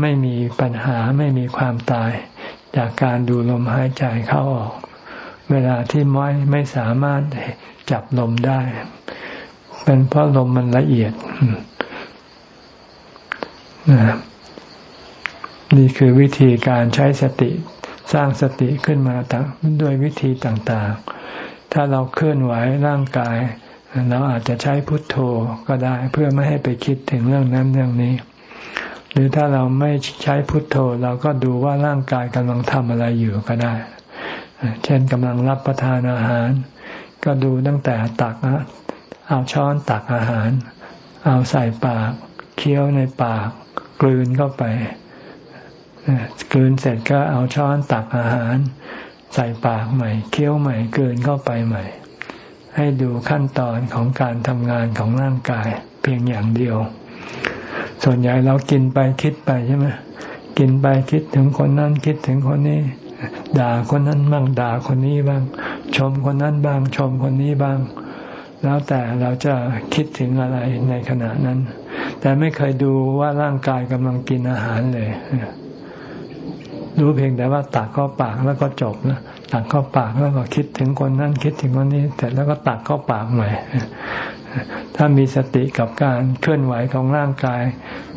ไม่มีปัญหาไม่มีความตาย จากการดูลมหายใจเข้าออก เวลาที่ไม่ไม่สามารถจับลมได้ เป็นเพราะลมมันละเอียดนี่คือวิธีการใช้สติสร้างสติขึ้นมาด้วยวิธีต่างๆ ถ้าเราเคลื่อนไหวร่างกาย เราอาจจะใช้พุทโธก็ได้เพื่อไม่ให้ไปคิดถึงเรื่องนั้นเรื่องนี้ หรือถ้าเราไม่ใช้พุทโธ เราก็ดูว่าร่างกายกำลังทำอะไรอยู่ก็ได้ เช่นกำลังรับประทานอาหาร ก็ดูตั้งแต่ตัก เอาช้อนตักอาหาร เอาใส่ปาก เคี้ยวในปาก กลืนเข้าไปกลืนเสร็จก็เอาช้อนตักอาหาร ใส่ปากใหม่ เคี้ยวใหม่กลืนเข้าไปใหม่ ให้ดูขั้นตอนของการทำงานของร่างกาย เพียงอย่างเดียว ส่วนใหญ่เรากินไปคิดไปใช่ไหมกินไปคิดถึงคนนั้นคิดถึงคนนี้ ด่าคนนั้นบ้างด่าคนนี้บ้าง ชมคนนั้นบ้าง ชมคนนี้บ้าง แล้วแต่เราจะคิดถึงอะไรในขณะนั้น แต่ไม่เคยดูว่าร่างกายกำลังกินอาหารเลยรู้เพียงแต่ว่าตักเข้าปากแล้วก็จบนะตักเข้าปากแล้วก็คิดถึงคนนั้นคิดถึงคนนี้เสร็จแล้วก็ตักเข้าปากใหม่ถ้ามีสติกับการเคลื่อนไหวของร่างกาย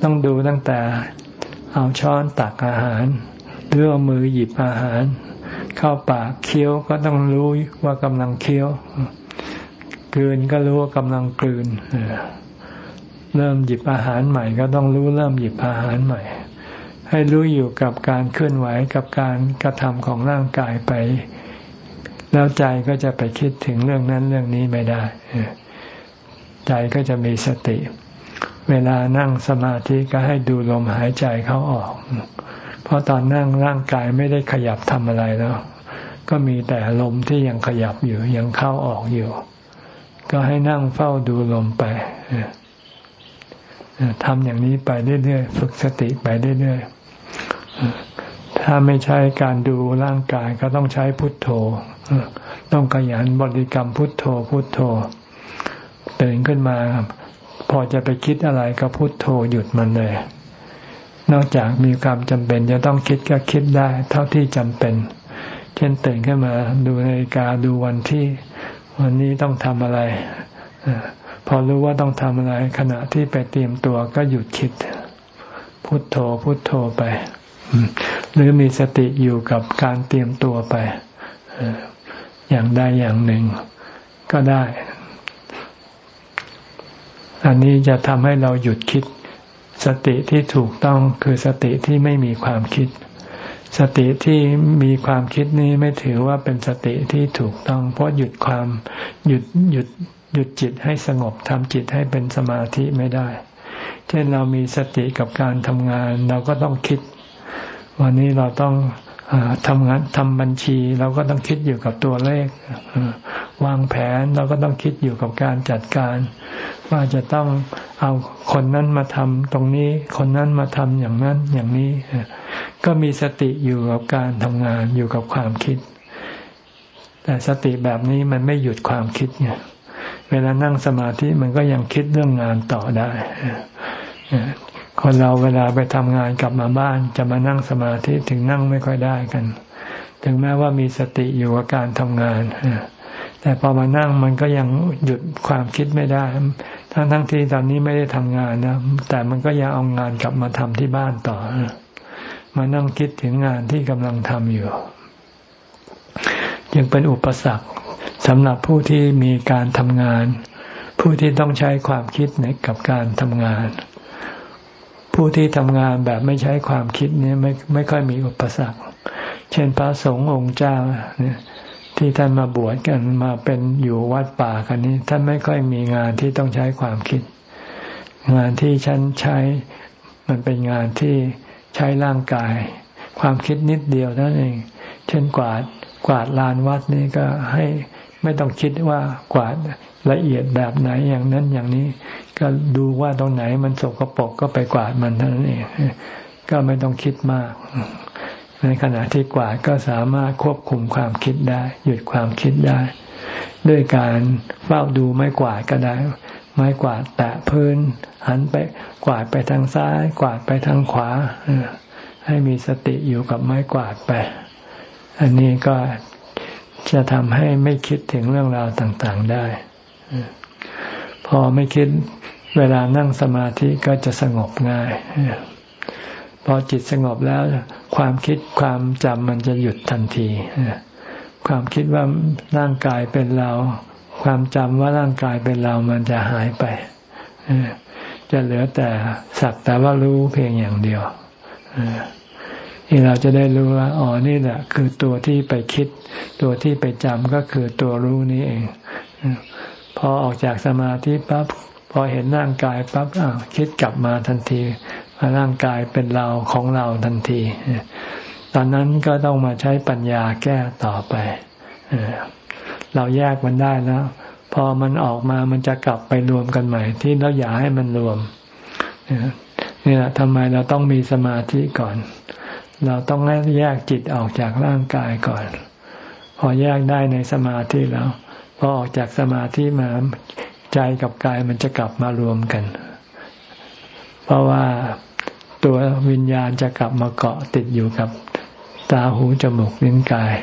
ต้องดูตั้งแต่เอาช้อนตักอาหารหรือเอามือหยิบอาหาร เข้าปากเคี้ยวก็ต้องรู้ว่ากำลังเคี้ยว กลืนก็รู้ว่ากำลังกลืนเริ่มหยิบอาหารใหม่ ก็ต้องรู้เริ่มหยิบอาหารใหม่ ให้รู้อยู่กับการเคลื่อนไหวกับการกระทำของร่างกายไป แล้วใจก็จะไปคิดถึงเรื่องนั้นเรื่องนี้ไม่ได้ใจก็จะมีสติ เวลานั่งสมาธิก็ให้ดูลมหายใจเข้าออก เพราะตอนนั่งร่างกายไม่ได้ขยับทำอะไรแล้ว ก็มีแต่ลมที่ยังขยับอยู่ยังเข้าออกอยู่ ก็ให้นั่งเฝ้าดูลมไปทำอย่างนี้ไปเรื่อยๆ ฝึกสติไปเรื่อยๆ ถ้าไม่ใช้การดูร่างกายก็ต้องใช้พุทโธ ต้องขยันบริกรรมพุทโธ พุทโธตื่นขึ้นมา พอจะไปคิดอะไรก็พุทโธหยุดมันเลย นอกจากมีความจำเป็น จะต้องคิดก็คิดได้ เท่าที่จำเป็น เช่นตื่นขึ้นมาดูนาฬิกาดูวันที่ วันนี้ต้องทำอะไร พอรู้ว่าต้องทำอะไร ขณะที่ไปเตรียมตัวก็หยุดคิด พุทโธพุทโธไป หรือมีสติอยู่กับการเตรียมตัวไป อย่างใดอย่างหนึ่งก็ได้ อันนี้จะทำให้เราหยุดคิด สติที่ถูกต้องคือสติที่ไม่มีความคิด สติที่มีความคิดนี้ไม่ถือว่าเป็นสติที่ถูกต้อง เพราะหยุดความหยุดหยุดหยุดจิตให้สงบทำจิตให้เป็นสมาธิไม่ได้ เช่นเรามีสติกับการทำงาน เราก็ต้องคิด วันนี้เราต้องอทำงานทำบัญชี เราก็ต้องคิดอยู่กับตัวเลขวางแผนเราก็ต้องคิดอยู่กับการจัดการ ว่าจะต้องเอาคนนั้นมาทำตรงนี้ คนนั้นมาทำอย่างนั้นอย่างนี้ ก็มีสติอยู่กับการทำงานอยู่กับความคิด แต่สติแบบนี้มันไม่หยุดความคิดเนี่ยเวลานั่งสมาธิมันก็ยังคิดเรื่องงานต่อได้คนเราเวลาไปทำงานกลับมาบ้าน จะมานั่งสมาธิถึงนั่งไม่ค่อยได้กัน ถึงแม้ว่ามีสติอยู่กับการทำงานแต่พอมานั่งมันก็ยังหยุดความคิดไม่ได้ ทั้งทั้งที่ตอนนี้ไม่ได้ทำงานนะแต่มันก็ยังเอางานกลับมาทำที่บ้านต่อ มานั่งคิดถึงงานที่กำลังทำอยู่ ยังเป็นอุปสรรคสำหรับผู้ที่มีการทำงาน ผู้ที่ต้องใช้ความคิดในกับการทำงาน ผู้ที่ทำงานแบบไม่ใช้ความคิดนี่ไม่ไม่ค่อยมีอุปสรรค เช่นพระสงฆ์องค์เจ้าเนี่ย ที่ท่านมาบวชกันมาเป็นอยู่วัดป่ากันนี้ ท่านไม่ค่อยมีงานที่ต้องใช้ความคิด งานที่ฉันใช้ มันเป็นงานที่ใช้ร่างกาย ความคิดนิดเดียวนั่นเอง เช่นกวาดกวาดลานวัดนี่ก็ให้ไม่ต้องคิดว่ากวาดละเอียดแบบไหนอย่างนั้นอย่างนี้ ก็ดูว่าตรงไหนมันสกปรกก็ไปกวาดมันเท่านั้นเองก็ไม่ต้องคิดมาก ในขณะที่กวาดก็สามารถควบคุมความคิดได้ หยุดความคิดได้ ด้วยการเฝ้าดูไม้กวาดก็ได้ ไม้กวาดแตะพื้น หันไปกวาดไปทางซ้าย กวาดไปทางขวาให้มีสติอยู่กับไม้กวาดไป อันนี้ก็จะทำให้ไม่คิดถึงเรื่องราวต่างๆได้ พอไม่คิดเวลานั่งสมาธิก็จะสงบง่าย พอจิตสงบแล้ว ความคิดความจำมันจะหยุดทันที ความคิดว่าร่างกายเป็นเรา ความจำว่าร่างกายเป็นเรามันจะหายไปจะเหลือแต่สักแต่ว่ารู้เพียงอย่างเดียวที่เราจะได้รู้ว่าอ๋อนี่แหละ คือตัวที่ไปคิด ตัวที่ไปจำก็คือตัวรู้นี้เองพอออกจากสมาธิปั๊บพอเห็นร่างกายปั๊บอ้าวคิดกลับมาทันที ร่างกายเป็นเราของเราทันที ตอนนั้นก็ต้องมาใช้ปัญญาแก้ต่อไป เราแยกมันได้แล้ว พอมันออกมามันจะกลับไปรวมกันใหม่ ที่เราอยากให้มันรวมนี่แหละทำไมเราต้องมีสมาธิก่อน เราต้องแยกจิตออกจากร่างกายก่อน พอแยกได้ในสมาธิแล้วพอออกจากสมาธิมาใจกับกายมันจะกลับมารวมกัน เพราะว่า ตัววิญญาณจะกลับมาเกาะติดอยู่กับตาหูจมูกลิ้นกาย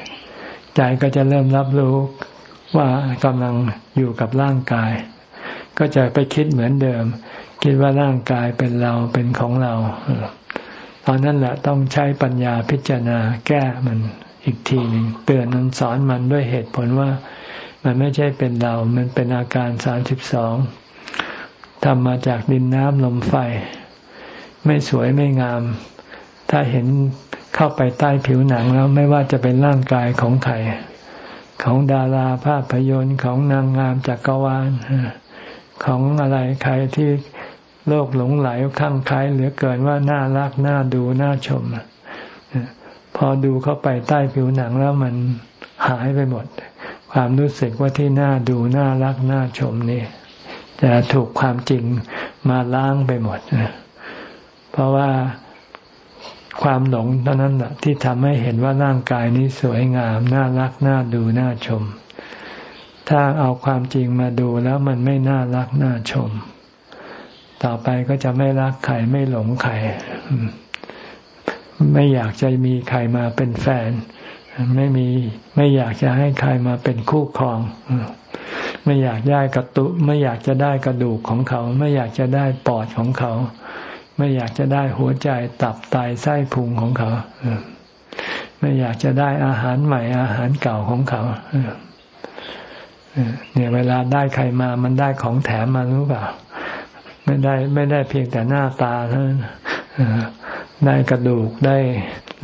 ใจก็จะเริ่มรับรู้ว่ากำลังอยู่กับร่างกาย ก็จะไปคิดเหมือนเดิม คิดว่าร่างกายเป็นเราเป็นของเราตอนนั้นแหละต้องใช้ปัญญาพิจารณาแก้มันอีกทีหนึ่งเตือนมันสอนมันด้วยเหตุผลว่า มันไม่ใช่เป็นเรา มันเป็นอาการสามสิบสองทำมาจากดินน้ำลมไฟ ไม่สวยไม่งาม ถ้าเห็นเข้าไปใต้ผิวหนังแล้วไม่ว่าจะเป็นร่างกายของใครของดาราภาพยนตร์ของนางงามจักรวาลของอะไรใครที่โลกหลงไหลข้างใครเหลือเกินว่าน่ารักน่าดูน่าชมพอดูเข้าไปใต้ผิวหนังแล้วมันหายไปหมด ความรู้สึกว่าที่น่าดูน่ารักน่าชมนี่จะถูกความจริงมาล้างไปหมด เพราะว่าความหลงเท่านั้นแหละที่ทำให้เห็นว่าร่างกายนี้สวยงาม น่ารัก น่าดู น่าชม ถ้าเอาความจริงมาดูแล้วมันไม่น่ารัก น่าชม ต่อไปก็จะไม่รักใครไม่หลงใครไม่อยากจะมีใครมาเป็นแฟน ไม่มีไม่อยากจะให้ใครมาเป็นคู่ครอง ไม่อยากได้กระตุ ไม่อยากจะได้กระดูกของเขา ไม่อยากจะได้ปอดของเขา ไม่อยากจะได้หัวใจตับไตไส้พุงของเขาไม่อยากจะได้อาหารใหม่อาหารเก่าของเขาเนี่ยเวลาได้ใครมามันได้ของแถมมารู้เปล่า ไม่ได้ไม่ได้เพียงแต่หน้าตาเท่านั้นได้กระดูกได้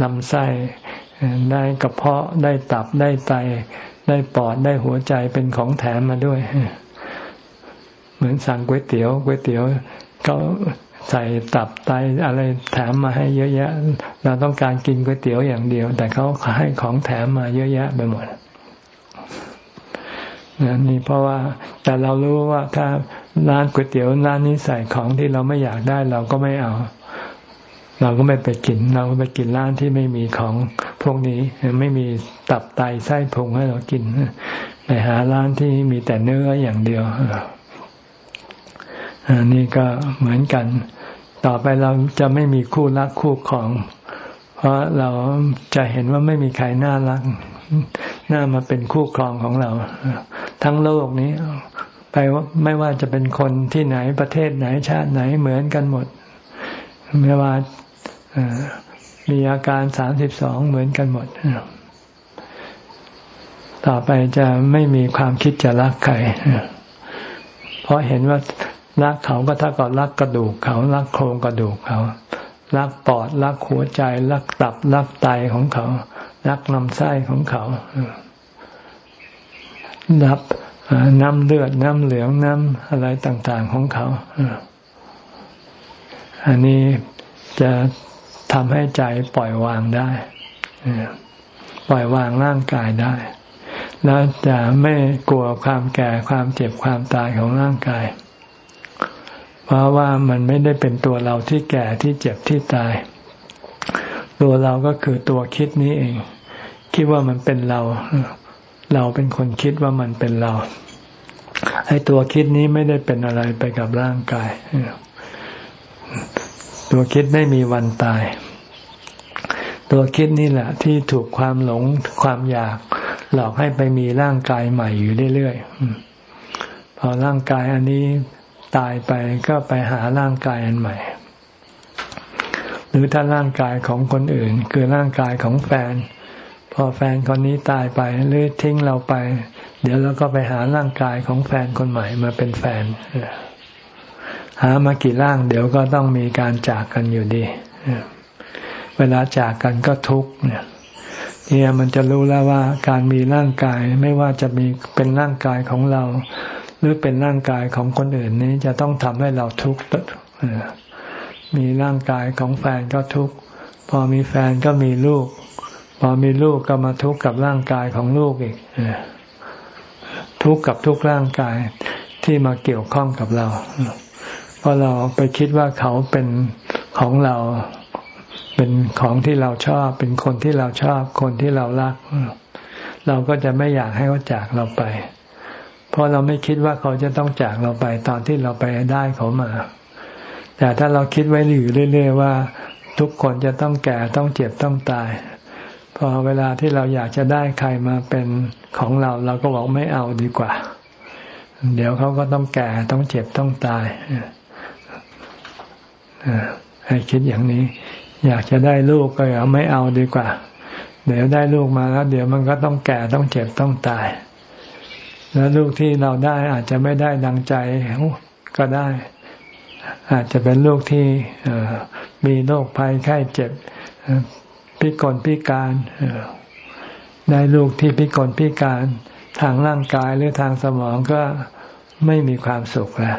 ลำไส้ได้กระเพาะได้ตับได้ไต ได้ปอดได้หัวใจเป็นของแถมมาด้วย เหมือนสั่งก๋วยเตี๋ยวก๋วยเตี๋ยวเขา ใส่ตับไตอะไรแถมมาให้เยอะแยะ เราต้องการกินก๋วยเตี๋ยวอย่างเดียว แต่เขาให้ของแถมมาเยอะแยะไปหมดนี่เพราะว่าแต่เรารู้ว่าถ้าร้านก๋วยเตี๋ยวร้านนี้ใส่ของที่เราไม่อยากได้เราก็ไม่เอา เราก็ไม่ไปกิน เราก็ไปกินร้านที่ไม่มีของพวกนี้ไม่มีตับไตไส้พุงให้เรากินไปหาร้านที่มีแต่เนื้ออย่างเดียวอันนี้ก็เหมือนกัน ต่อไปเราจะไม่มีคู่รักคู่ของ เพราะเราจะเห็นว่าไม่มีใครน่ารัก น่ามาเป็นคู่ครองของเรา ทั้งโลกนี้ ไปไม่ว่าจะเป็นคนที่ไหนประเทศไหนชาติไหนเหมือนกันหมด ไม่ว่ามีอาการสามสิบสองเหมือนกันหมด ต่อไปจะไม่มีความคิดจะรักใคร เพราะเห็นว่า รักเขาก็ถ้ากับรักกระดูกเขารักโครงกระดูกเขา รักปอดรักหัวใจ รักตับรักไตของเขา รักลำไส้ของเขารับน้ำเลือดน้ำเหลืองน้ำอะไรต่าง ๆของเขา อันนี้จะทำให้ใจปล่อยวางได้ปล่อยวางร่างกายได้ แล้วจะไม่กลัวความแก่ความเจ็บความตายของร่างกาย เพราะว่ามันไม่ได้เป็นตัวเราที่แก่ที่เจ็บที่ตาย ตัวเราก็คือตัวคิดนี้เอง คิดว่ามันเป็นเรา เราเป็นคนคิดว่ามันเป็นเราไอ้ตัวคิดนี้ไม่ได้เป็นอะไรไปกับร่างกาย ตัวคิดไม่มีวันตาย ตัวคิดนี่แหละ ที่ถูกความหลงความอยาก หลอกให้ไปมีร่างกายใหม่อยู่เรื่อยๆพอร่างกายอันนี้ ตายไปก็ไปหาร่างกายอันใหม่ หรือถ้าร่างกายของคนอื่น คือร่างกายของแฟน พอแฟนคนนี้ตายไปหรือทิ้งเราไป เดี๋ยวเราก็ไปหาร่างกายของแฟนคนใหม่มาเป็นแฟน หามากี่ร่าง เดี๋ยวก็ต้องมีการจากกันอยู่ดี เวลาจากกันก็ทุกข์เนี่ยเนี่ยมันจะรู้แล้วว่าการมีร่างกายไม่ว่าจะมีเป็นร่างกายของเรา รือเป็นร่างกายของคนอื่นนี้จะต้องทำให้เราทุกข์มีร่างกายของแฟนก็ทุกข์พอมีแฟนก็มีลูก พอมีลูกก็มาทุกข์กับร่างกายของลูกอีกทุกข์กับทุกร่างกายที่มาเกี่ยวข้องกับเรา เพราะเราไปคิดว่าเขาเป็นของเรา เป็นของที่เราชอบ เป็นคนที่เราชอบ คนที่เรารัก เราก็จะไม่อยากให้เขาจากเราไป เพราะเราไม่คิดว่าเขาจะต้องจากเราไปตอนที่เราไปได้เขามา แต่ถ้าเราคิดไว้อยู่เรื่อย ๆ ว่า ทุกคนจะต้องแก่ต้องเจ็บต้องตาย พอเวลาที่เราอยากจะได้ใครมาเป็นของเรา เราก็บอกไม่เอาดีกว่า เดี๋ยวเขาก็ต้องแก่ต้องเจ็บต้องตายให้คิดอย่างนี้ อยากจะได้ลูกก็อย่าไม่เอาดีกว่า เดี๋ยวได้ลูกมาแล้ว เดี๋ยวมันก็ต้องแก่ต้องเจ็บต้องตาย แล้วลูกที่เราได้อาจจะไม่ได้ดังใจก็ได้ อาจจะเป็นลูกที่มีโรคภัยไข้เจ็บพิกลพิการได้ลูกที่พิกลพิการทางร่างกายหรือทางสมองก็ไม่มีความสุขแล้ว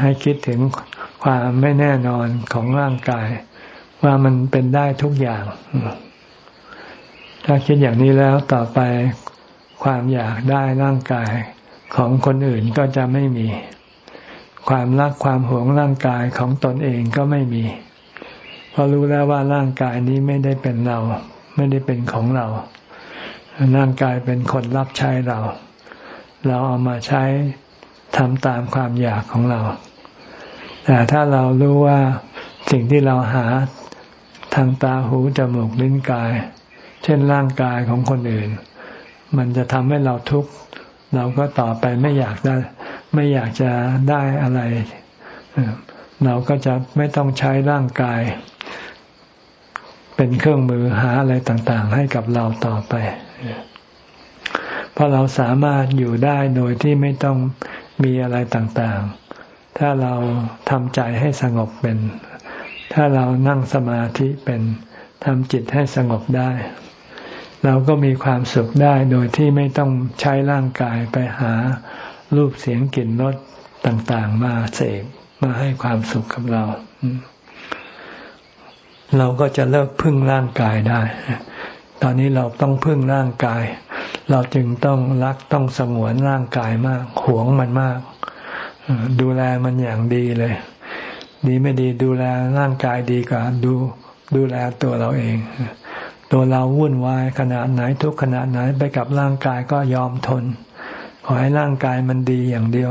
ให้คิดถึงความไม่แน่นอนของร่างกาย ว่ามันเป็นได้ทุกอย่าง ถ้าคิดอย่างนี้แล้วต่อไป ความอยากได้ร่างกายของคนอื่นก็จะไม่มี ความรักความหวงร่างกายของตนเองก็ไม่มี เพอรู้แล้วว่าร่างกายนี้ไม่ได้เป็นเรา ไม่ได้เป็นของเรา ร่างกายเป็นคนรับใช้เรา เราเอามาใช้ทำตามความอยากของเรา แต่ถ้าเรารู้ว่าสิ่งที่เราหาทางตาหูจมูกลิ้นกาย เช่นร่างกายของคนอื่น มันจะทำให้เราทุกข์เราก็ต่อไปไม่อยากได้ ไม่อยากจะได้อะไร เราก็จะไม่ต้องใช้ร่างกาย เป็นเครื่องมือหาอะไรต่างๆ ให้กับเราต่อไป เพราะเราสามารถอยู่ได้โดยที่ไม่ต้องมีอะไรต่างๆ ถ้าเราทำใจให้สงบเป็น ถ้าเรานั่งสมาธิเป็นทำจิตให้สงบได้ เราก็มีความสุขได้โดยที่ไม่ต้องใช้ร่างกายไปหารูปเสียงกลิ่นรสต่างๆ มาเสพมาให้ความสุขกับเรา เราก็จะเลิกพึ่งร่างกายได้ ตอนนี้เราต้องพึ่งร่างกาย เราจึงต้องรักต้องสงวนร่างกายมากหวงมันมาก ดูแลมันอย่างดีเลย ดีไม่ดีดูแลร่างกายดีกว่าดูดูแลตัวเราเอง ตัวเราวุ่นวายขนาดไหนทุกขนาดไหนไปกับร่างกายก็ยอมทน ขอให้ร่างกายมันดีอย่างเดียว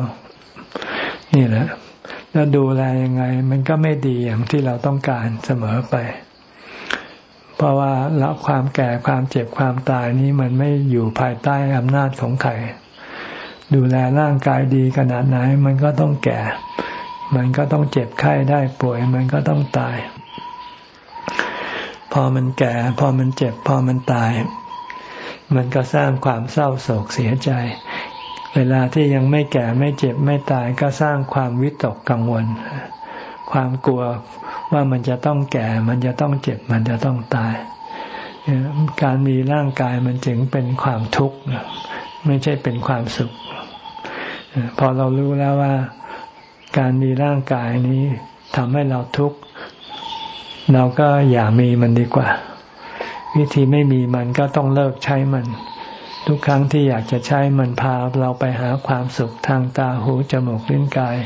นี่แหละ แล้วดูแลยังไง มันก็ไม่ดีอย่างที่เราต้องการเสมอไป เพราะว่าละความแก่ความเจ็บความตายนี้มันไม่อยู่ภายใต้อำนาจของใครดูแลร่างกายดีขนาดไหน มันก็ต้องแก่ มันก็ต้องเจ็บไข้ได้ป่วย มันก็ต้องตาย พอมันแก่ พอมันเจ็บ พอมันตาย มันก็สร้างความเศร้าโศกเสียใจ เวลาที่ยังไม่แก่ไม่เจ็บไม่ตายก็สร้างความวิตกกังวล ความกลัวว่ามันจะต้องแก่ มันจะต้องเจ็บ มันจะต้องตาย การมีร่างกายมันจึงเป็นความทุกข์ไม่ใช่เป็นความสุข พอเรารู้แล้วว่า การมีร่างกายนี้ทำให้เราทุกข์ เราก็อย่ามีมันดีกว่า วิธีไม่มีมันก็ต้องเลิกใช้มัน ทุกครั้งที่อยากจะใช้มันพาเราไปหาความสุขทางตาหูจมูกลิ้นกาย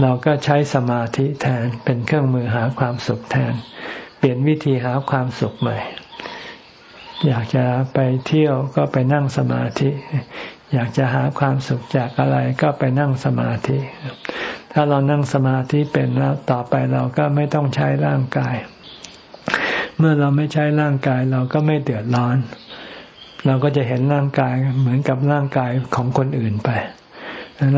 เราก็ใช้สมาธิแทนเป็นเครื่องมือหาความสุขแทน เปลี่ยนวิธีหาความสุขใหม่ อยากจะไปเที่ยวก็ไปนั่งสมาธิอยากจะหาความสุขจากอะไรก็ไปนั่งสมาธิ ถ้าเรานั่งสมาธิเป็นแล้วต่อไปเราก็ไม่ต้องใช้ร่างกาย เมื่อเราไม่ใช้ร่างกายเราก็ไม่เดือดร้อน เราก็จะเห็นร่างกายเหมือนกับร่างกายของคนอื่นไป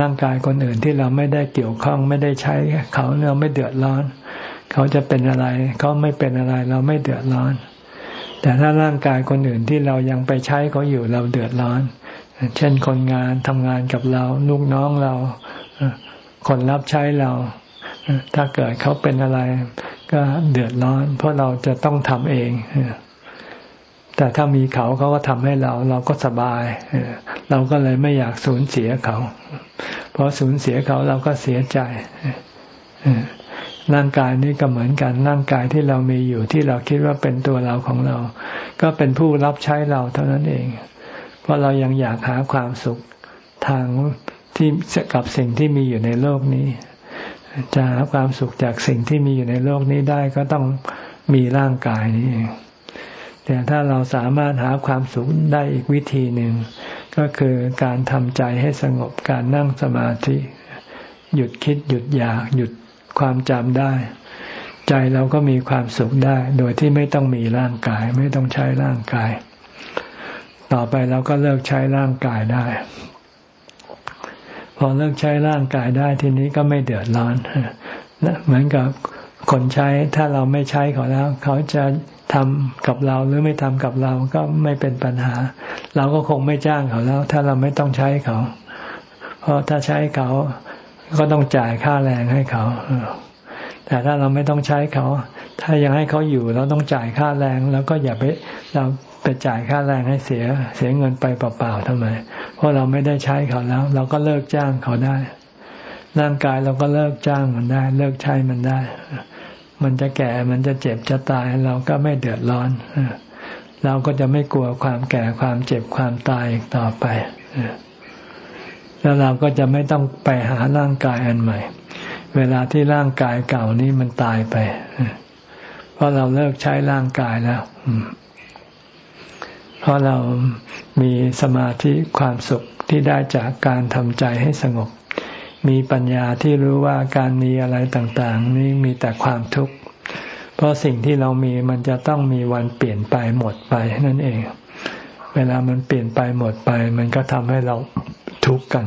ร่างกายคนอื่นที่เราไม่ได้เกี่ยวข้องไม่ได้ใช้เขาเราไม่เดือดร้อน เขาจะเป็นอะไร เขาไม่เป็นอะไรเราไม่เดือดร้อน แต่ถ้าร่างกายคนอื่นที่เรายังไปใช้เขาอยู่เราเดือดร้อน เช่นคนงานทำงานกับเราลูกน้องเรา คนรับใช้เรา ถ้าเกิดเขาเป็นอะไร ก็เดือดร้อน เพราะเราจะต้องทำเอง แต่ถ้ามีเขาเขาก็ทำให้เรา เราก็สบาย เราก็เลยไม่อยากสูญเสียเขา เพราะสูญเสียเขาเราก็เสียใจร่างกายนี้ก็เหมือนกันร่างกายที่เรามีอยู่ที่เราคิดว่าเป็นตัวเราของเรา ก็เป็นผู้รับใช้เราเท่านั้นเอง เพราะเรายังอยากหาความสุขทาง ที่กับสิ่งที่มีอยู่ในโลกนี้ จะหาความสุขจากสิ่งที่มีอยู่ในโลกนี้ได้ก็ต้องมีร่างกายนี้เองแต่ถ้าเราสามารถหาความสุขได้อีกวิธีหนึ่ง ก็คือการทำใจให้สงบการนั่งสมาธิ หยุดคิดหยุดอยากหยุดความจำได้ ใจเราก็มีความสุขได้ โดยที่ไม่ต้องมีร่างกาย ไม่ต้องใช้ร่างกาย ต่อไปเราก็เลิกใช้ร่างกายได้ พอเลิกใช้ร่างกายได้ทีนี้ก็ไม่เดือดร้อนเหมือนกับคนใช้ถ้าเราไม่ใช้เขาแล้ว เขาจะทำกับเราหรือไม่ทำกับเราก็ไม่เป็นปัญหา เราก็คงไม่จ้างเขาแล้ว ถ้าเราไม่ต้องใช้เขา เพราะถ้าใช้เขาก็ต้องจ่ายค่าแรงให้เขาแต่ถ้าเราไม่ต้องใช้เขา ถ้ายังให้เขาอยู่เราต้องจ่ายค่าแรง แล้วก็อย่าไปเรา ไปจ่ายค่าแรงให้เสียเสียเงินไปเปล่าๆทำไม เพราะเราไม่ได้ใช้เขาแล้ว เราก็เลิกจ้างเขาได้ ร่างกายเราก็เลิกจ้างมันได้ เลิกใช้มันได้ มันจะแก่มันจะเจ็บจะตายเราก็ไม่เดือดร้อนเราก็จะไม่กลัวความแก่ความเจ็บความตายอีกต่อไปแล้วเราก็จะไม่ต้องไปหาร่างกายอันใหม่ เวลาที่ร่างกายเก่านี้มันตายไปเพราะเราเลิกใช้ร่างกายแล้ว เพราะเรามีสมาธิความสุขที่ได้จากการทำใจให้สงบ มีปัญญาที่รู้ว่าการมีอะไรต่างๆ นี้มีแต่ความทุกข์ เพราะสิ่งที่เรามีมันจะต้องมีวันเปลี่ยนไปหมดไปนั่นเอง เวลามันเปลี่ยนไปหมดไป มันก็ทำให้เราทุกข์กัน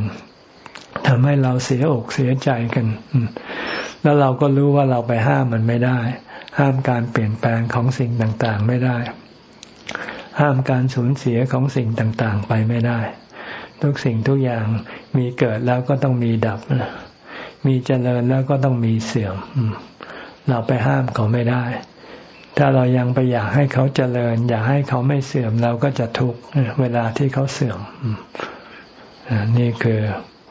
ทำให้เราเสียอกเสียใจกัน แล้วเราก็รู้ว่าเราไปห้ามมันไม่ได้ ห้ามการเปลี่ยนแปลงของสิ่งต่างๆ ไม่ได้ ห้ามการสูญเสียของสิ่งต่างๆ ไปไม่ได้ ทุกสิ่งทุกอย่างมีเกิดแล้วก็ต้องมีดับ มีเจริญแล้วก็ต้องมีเสื่อม เราไปห้ามเขาไม่ได้ ถ้าเรายังไปอยากให้เขาเจริญ อยากให้เขาไม่เสื่อมเราก็จะทุกข์เวลาที่เขาเสื่อมนี่คือ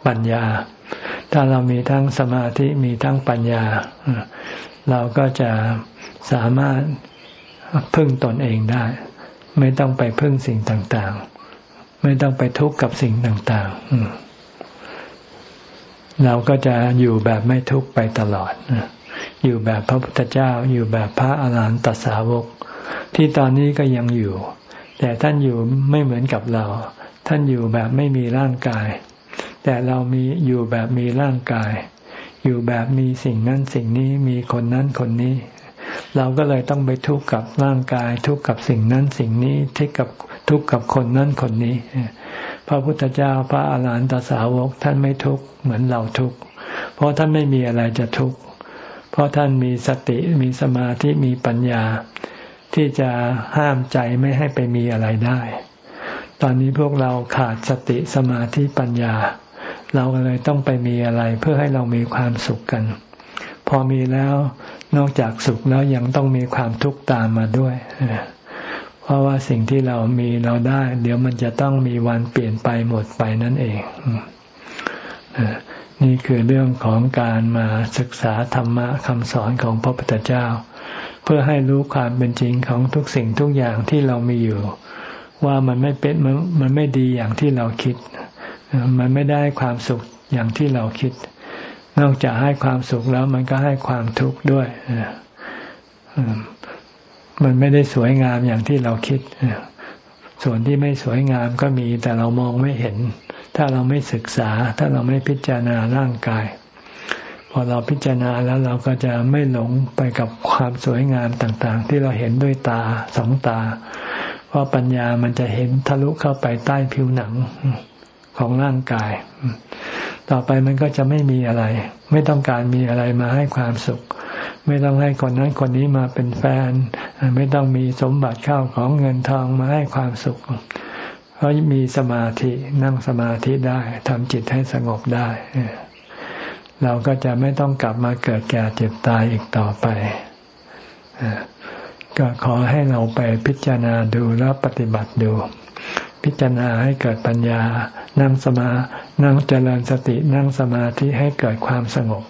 ปัญญา ถ้าเรามีทั้งสมาธิมีทั้งปัญญา เราก็จะสามารถพึ่งตนเองได้ ไม่ต้องไปพึ่งสิ่งต่างๆ ไม่ต้องไปทุกข์กับสิ่งต่างๆ เราก็จะอยู่แบบไม่ทุกข์ไปตลอด อยู่แบบพระพุทธเจ้า อยู่แบบพระอาหารหันตสาวก ที่ตอนนี้ก็ยังอยู่ แต่ท่านอยู่ไม่เหมือนกับเรา ท่านอยู่แบบไม่มีร่างกาย แต่เรามีอยู่แบบมีร่างกาย อยู่แบบมีสิ่งนั้นสิ่งนี้มีคนนั้นคนนี้ เราก็เลยต้องไปทุกข์กับร่างกาย ทุกข์กับสิ่งนั้นสิ่งนี้ทุกข์กับทุกข์กับคนนั้นคนนี้ พระพุทธเจ้าพระอาหารหันตสาวกท่านไม่ทุกข์เหมือนเราทุกข์เพราะท่านไม่มีอะไรจะทุกข์เพราะท่านมีสติมีสมาธิมีปัญญา ที่จะห้ามใจไม่ให้ไปมีอะไรได้ ตอนนี้พวกเราขาดสติสมาธิปัญญา เราก็เลยต้องไปมีอะไรเพื่อให้เรามีความสุขกัน พอมีแล้วนอกจากสุขแล้วยังต้องมีความทุกข์ตามมาด้วยเพราะว่าสิ่งที่เรามีเราได้ เดี๋ยวมันจะต้องมีวันเปลี่ยนไปหมดไปนั่นเองนี่คือเรื่องของการมาศึกษาธรรมะคำสอนของพระพุทธเจ้า เพื่อให้รู้ความเป็นจริงของทุกสิ่งทุกอย่างที่เรามีอยู่ ว่ามันไม่เป็นมันไม่ดีอย่างที่เราคิด มันไม่ได้ความสุขอย่างที่เราคิด นอกจากให้ความสุขแล้วมันก็ให้ความทุกข์ด้วยมันไม่ได้สวยงามอย่างที่เราคิดส่วนที่ไม่สวยงามก็มี แต่เรามองไม่เห็น ถ้าเราไม่ศึกษา ถ้าเราไม่พิจารณาร่างกาย พอเราพิจารณาแล้วเราก็จะไม่หลงไปกับความสวยงามต่าง ๆ ที่เราเห็นด้วยตาสองตา เพราะปัญญามันจะเห็นทะลุเข้าไปใต้ผิวหนัง ของร่างกาย ต่อไปมันก็จะไม่มีอะไร ไม่ต้องการมีอะไรมาให้ความสุข ไม่ต้องให้คนนั้นคนนี้มาเป็นแฟน ไม่ต้องมีสมบัติเข้าของเงินทองมาให้ความสุข เพราะมีสมาธินั่งสมาธิได้ทำจิตให้สงบได้เราก็จะไม่ต้องกลับมาเกิดแก่เจ็บตายอีกต่อไป ก็ขอให้เราไปพิจารณาดูแล้วปฏิบัติดู พิจารณาให้เกิดปัญญา นั่งสมา นั่งเจริญสติ นั่งสมาธิให้เกิดความสงบ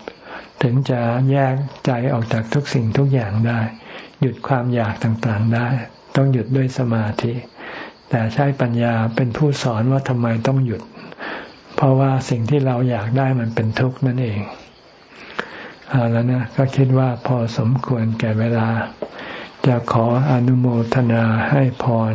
ถึงจะแยกใจออกจากทุกสิ่งทุกอย่างได้ หยุดความอยากต่างๆได้ ต้องหยุดด้วยสมาธิ แต่ใช้ปัญญาเป็นผู้สอนว่าทำไมต้องหยุด เพราะว่าสิ่งที่เราอยากได้มันเป็นทุกข์นั่นเองเอาแล้วนะก็คิดว่าพอสมควรแก่เวลา จะขออนุโมทนาให้พร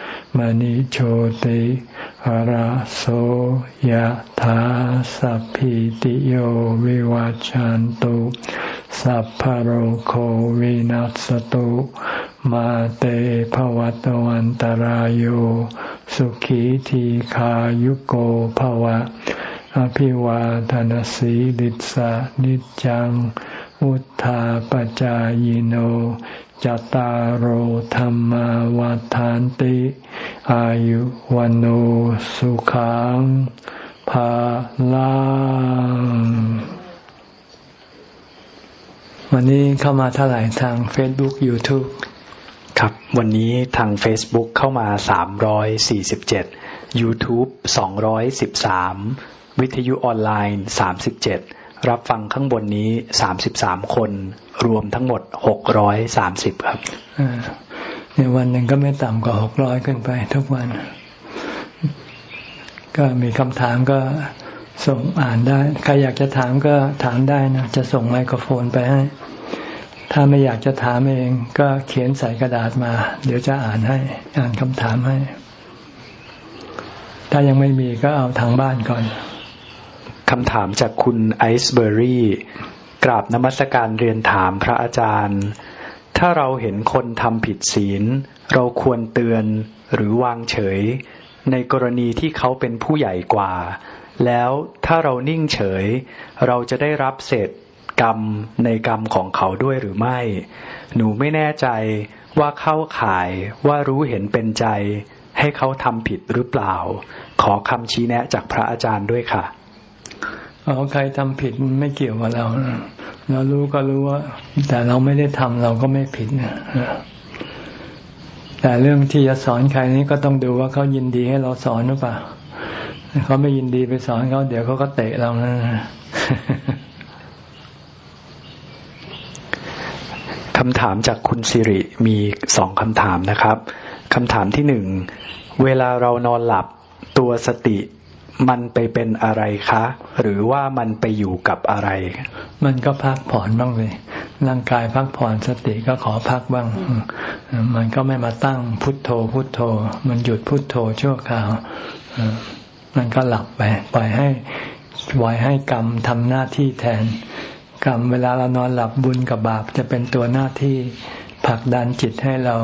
มณิโชติหระโสยถาสัพพิติโยวิวัจจันตุสัพพโรโควินัสตุมาเตภวัตวันตารโยสุขีทีขายุโกภวะ อภิวาทานสีลิสานิจัง อุธาปจายโน จตารโหธรรมวาทานติ อายุวันโอสุขังภาลังวันนี้เข้ามาเท่าไหร่ทาง Facebook YouTube ครับ วันนี้ทาง Facebook เข้ามา 347 YouTube 213 วิทยุออนไลน์ 37 รับฟังข้างบนนี้33คน รวมทั้งหมด630ครับในวันหนึ่งก็ไม่ต่ำกว่าหกร้อยขึ้นไปทุกวัน ก็มีคำถามก็ส่งอ่านได้ ใครอยากจะถามก็ถามได้นะ จะส่งไมโครโฟนไปให้ ถ้าไม่อยากจะถามเองก็เขียนใส่กระดาษมา เดี๋ยวจะอ่านให้ อ่านคำถามให้ ถ้ายังไม่มีก็เอาทางบ้านก่อน คำถามจากคุณไอซ์เบอรี่กราบนมัสการเรียนถามพระอาจารย์ ถ้าเราเห็นคนทำผิดศีล เราควรเตือนหรือวางเฉย ในกรณีที่เขาเป็นผู้ใหญ่กว่า แล้วถ้าเรานิ่งเฉย เราจะได้รับเศษกรรมในกรรมของเขาด้วยหรือไม่ หนูไม่แน่ใจว่าเข้าข่ายว่ารู้เห็นเป็นใจ ให้เขาทำผิดหรือเปล่า ขอคำชี้แนะจากพระอาจารย์ด้วยค่ะ เอาใครทำผิดไม่เกี่ยวกับเรา เรารู้ก็รู้ว่า แต่เราไม่ได้ทำเราก็ไม่ผิดนะแต่เรื่องที่จะสอนใครนี้ก็ต้องดูว่าเขายินดีให้เราสอนหรือเปล่าเขาไม่ยินดีไปสอนเขาเดี๋ยวเขาก็เตะเรานะคำถามจากคุณสิริมีสองคำถามนะครับคำถามที่หนึ่ง เวลาเรานอนหลับตัวสติ มันไปเป็นอะไรคะ หรือว่ามันไปอยู่กับอะไร มันก็พักผ่อนบ้างเลย ร่างกายพักผ่อนสติก็ขอพักบ้าง มันก็ไม่มาตั้งพุทโธพุทโธ มันหยุดพุทโธชั่วคราวมันก็หลับไปปล่อยให้ปล่อยให้กรรมทำหน้าที่แทน กรรมเวลาเรานอนหลับบุญกับบาปจะเป็นตัวหน้าที่ผลักดันจิตให้เรา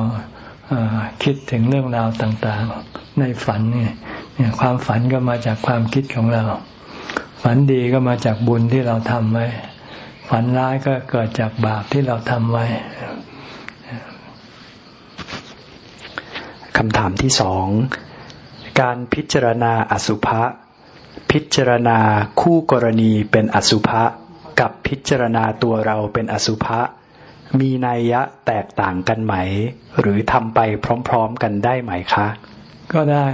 คิดถึงเรื่องราวต่างๆ ในฝันเนี่ย ความฝันก็มาจากความคิดของเรา ฝันดีก็มาจากบุญที่เราทำไว้ ฝันร้ายก็เกิดจากบาปที่เราทำไว้คำถามที่สองการพิจารณาอสุภะพิจารณาคู่กรณีเป็นอสุภะกับพิจารณาตัวเราเป็นอสุภะมีนัยยะแตกต่างกันไหม หรือทำไปพร้อม ๆ กันได้ไหมคะ ก็ได้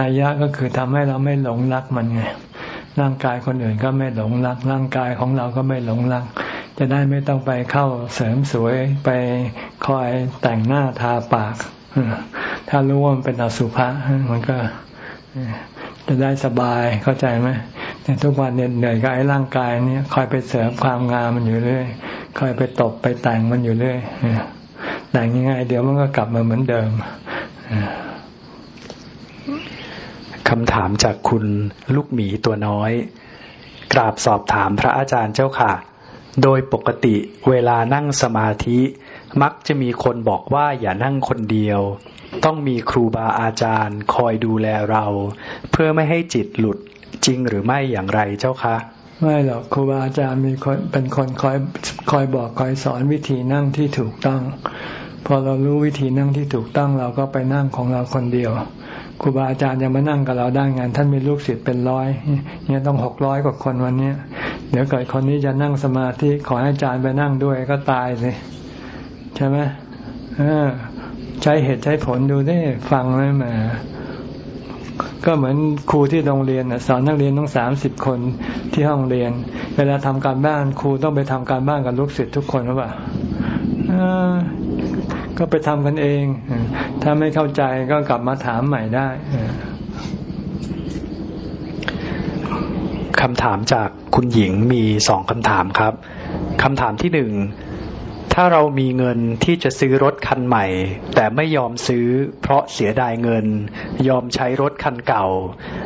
นัยยะก็คือทำให้เราไม่หลงรักมันไงร่างกายคนอื่นก็ไม่หลงรัก ร่างกายของเราก็ไม่หลงรัก จะได้ไม่ต้องไปเข้าเสริมสวยไปคอยแต่งหน้าทาปาก ถ้ารู้ว่ามันเป็นอสุภะมันก็จะได้สบายเข้าใจไหมแต่ทุกวันเหนื่อยกับไอ้ร่างกายนี้คอยไปเสริมความงามมันอยู่เรื่อยคอยไปตบไปแต่งมันอยู่เรื่อยแต่งยังไง เดี๋ยวมันก็กลับมาเหมือนเดิม คำถามจากคุณลูกหมีตัวน้อย กราบสอบถามพระอาจารย์เจ้าค่ะ โดยปกติเวลานั่งสมาธิ มักจะมีคนบอกว่าอย่านั่งคนเดียว ต้องมีครูบาอาจารย์คอยดูแลเรา เพื่อไม่ให้จิตหลุดจริงหรือไม่อย่างไรเจ้าคะไม่หรอกครูบาอาจารย์มีคนเป็นคนคอยคอยบอกคอยสอนวิธีนั่งที่ถูกต้อง พอเรารู้วิธีนั่งที่ถูกต้องเราก็ไปนั่งของเราคนเดียว ครูบาอาจารย์ยังมานั่งกับเราได้งาน ท่านมีลูกศิษย์เป็นร้อยเนี่ยต้องหกร้อยกว่าคนวันเนี้ยเดี๋ยวเกิดคนนี้จะนั่งสมาธิขอให้อาจารย์ไปนั่งด้วยก็ตายเลยใช่ไหมใช้เหตุใช้ผลดูได้ฟังไหมมาก็เหมือนครูที่โรงเรียนสอนนักเรียนต้องสามสิบคนที่ห้องเรียน เวลาทำการบ้านครูต้องไปทำการบ้านกับลูกศิษย์ทุกคนหรือเปล่า ก็ไปทำกันเอง ถ้าไม่เข้าใจก็กลับมาถามใหม่ได้คำถามจากคุณหญิงมีสองคำถามครับคำถามที่หนึ่งถ้าเรามีเงินที่จะซื้อรถคันใหม่ แต่ไม่ยอมซื้อ เพราะเสียดายเงิน ยอมใช้รถคันเก่า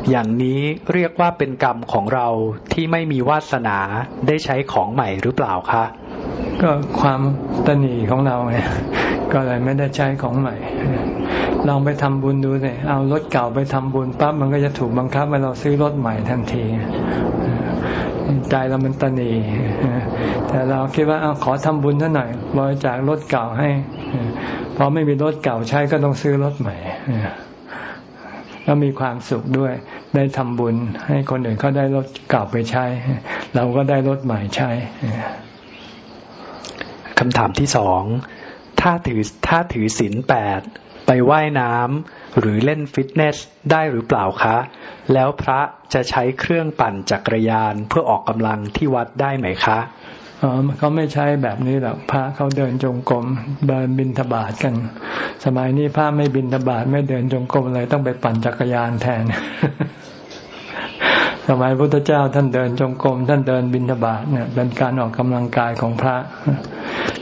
อย่างนี้เรียกว่าเป็นกรรมของเราที่ไม่มีวาสนาได้ใช้ของใหม่หรือเปล่าคะ ก็ความตนีของเราไงก็เลยไม่ได้ใช้ของใหม่ ลองไปทำบุญดูสิเอารถเก่าไปทำบุญปั๊บมันก็จะถูกบังคับให้เราซื้อรถใหม่ทันทีใจเรามันตนีแต่เราคิดว่าเอาขอทำบุญเท่าหน่อยบริจาครถเก่าให้พอไม่มีรถเก่าใช้ก็ต้องซื้อรถใหม่แล้วมีความสุขด้วย ได้ทำบุญ ให้คนอื่นเขาได้รถเก่าไปใช้ เราก็ได้รถใหม่ใช้ คำถามที่สองถ้าถือถ้าถือศีลแปดไปไว่ายน้ำหรือเล่นฟิตเนสได้หรือเปล่าคะ แล้วพระจะใช้เครื่องปั่นจักรยานเพื่อออกกำลังที่วัดได้ไหมคะอ๋อเขาไม่ใช้แบบนี้หรอกพระเขาเดินจงกรมเดินบินทบาทกัน สมัยนี้พระไม่บินทบาทไม่เดินจงกรมเลยต้องไปปั่นจักรยานแทน สมัยพุทธเจ้าท่านเดินจงกรมท่านเดินบินทบาทเนี่ยเป็นการออกกำลังกายของพระ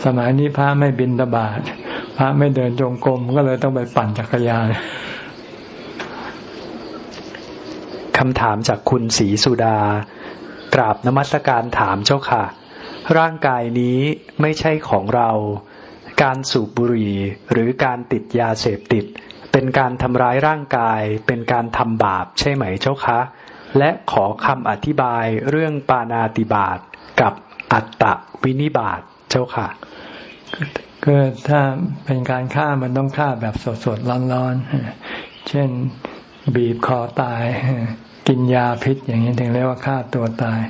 สมัยนี้พระไม่บินทบาทพระไม่เดินจงกรมก็เลยต้องไปปั่นจักรยานคำถามจากคุณศรีสุดากราบนมัสการถามเจ้าค่ะ ร่างกายนี้ไม่ใช่ของเรา การสูบบุหรี่หรือการติดยาเสพติด เป็นการทำร้ายร่างกาย เป็นการทำบาปใช่ไหมเจ้าคะ และขอคำอธิบายเรื่องปานาติบาตกับอัตตวินิบาต เจ้าค่ะก็ถ้าเป็นการฆ่ามันต้องฆ่าแบบสดๆร้อนๆ เช่นบีบคอตาย กินยาพิษอย่างนี้ถึงเรียกว่าฆ่าตัวตาย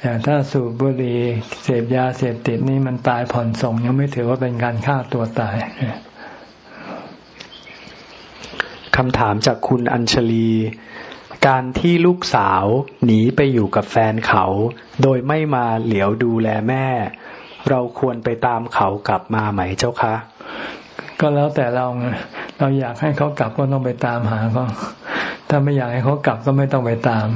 แต่ถ้าสูบบุหรี่เสพยาเสพติดนี่มันตายผ่อนส่ง ยังไม่ถือว่าเป็นการฆ่าตัวตายคำถามจากคุณอัญชลี การที่ลูกสาวหนีไปอยู่กับแฟนเขา โดยไม่มาเหลียวดูแลแม่ เราควรไปตามเขากลับมาไหมเจ้าคะ ก็แล้วแต่เราเราอยากให้เขากลับก็ต้องไปตามหาเขาถ้าไม่อยากให้เขากลับก็ไม่ต้องไปตาม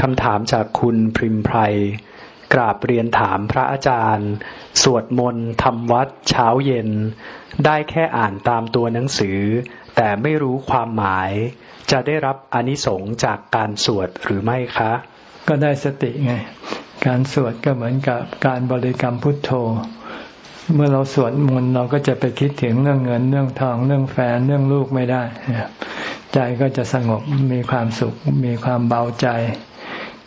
คำถามจากคุณพริมไพรกราบเรียนถามพระอาจารย์ สวดมนต์ทำวัดเช้าเย็น ได้แค่อ่านตามตัวหนังสือ แต่ไม่รู้ความหมาย จะได้รับอนิสงส์จากการสวดหรือไม่คะ ก็ได้สติไง การสวดก็เหมือนกับการบริกรรมพุทโธ เมื่อเราสวดมนต์เราก็จะไปคิดถึงเรื่องเงินเรื่องทองเรื่องแฟนเรื่องลูกไม่ได้ ใจก็จะสงบมีความสุขมีความเบาใจ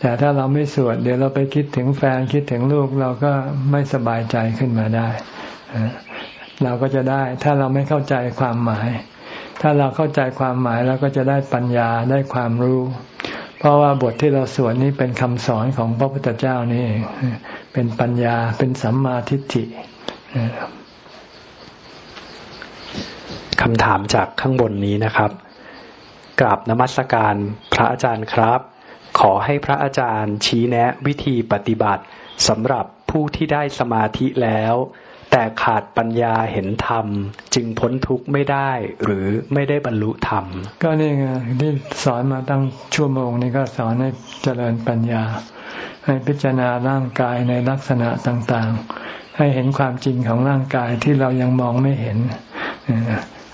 แต่ถ้าเราไม่สวด เดี๋ยวเราไปคิดถึงแฟนคิดถึงลูกเราก็ไม่สบายใจขึ้นมาได้ เราก็จะได้ถ้าเราไม่เข้าใจความหมาย ถ้าเราเข้าใจความหมายเราก็จะได้ปัญญาได้ความรู้ เพราะว่าบทที่เราสวดนี้เป็นคำสอนของพระพุทธเจ้านี่ เป็นปัญญาเป็นสัมมาทิฏฐิคำถามจากข้างบนนี้นะครับกราบนมัสการพระอาจารย์ครับ ขอให้พระอาจารย์ชี้แนะวิธีปฏิบัติสำหรับผู้ที่ได้สมาธิแล้ว แต่ขาดปัญญาเห็นธรรม จึงพ้นทุกข์ไม่ได้หรือไม่ได้บรรลุธรรม ก็นี่ไงที่สอนมาตั้งชั่วโมงนี้ก็สอนให้เจริญปัญญา ให้พิจารณาร่างกายในลักษณะต่างๆ ให้เห็นความจริงของร่างกายที่เรายังมองไม่เห็น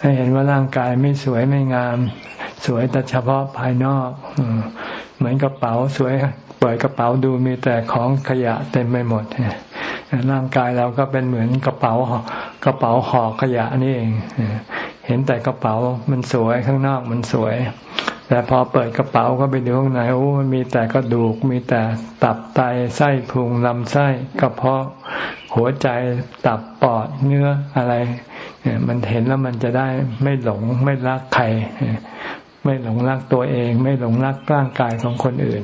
ให้เห็นว่าร่างกายไม่สวยไม่งาม สวยแต่เฉพาะภายนอกเหมือนกระเป๋าสวย เปิดกระเป๋าดูมีแต่ของขยะเต็มไปหมดร่างกายเราก็เป็นเหมือนกระเป๋ากระเป๋าห่อขยะนี่เองเห็นแต่กระเป๋ามันสวยข้างนอกมันสวย แต่พอเปิดกระเป๋าก็ไปดูข้างในโอ้มันมีแต่กระดูก มีแต่ตับไตไส้พุงลำไส้กระเพาะหัวใจตับปอดเนื้ออะไรมันเห็นแล้วมันจะได้ไม่หลงไม่รักใครไม่หลงรักตัวเอง ไม่หลงรักร่างกายของคนอื่น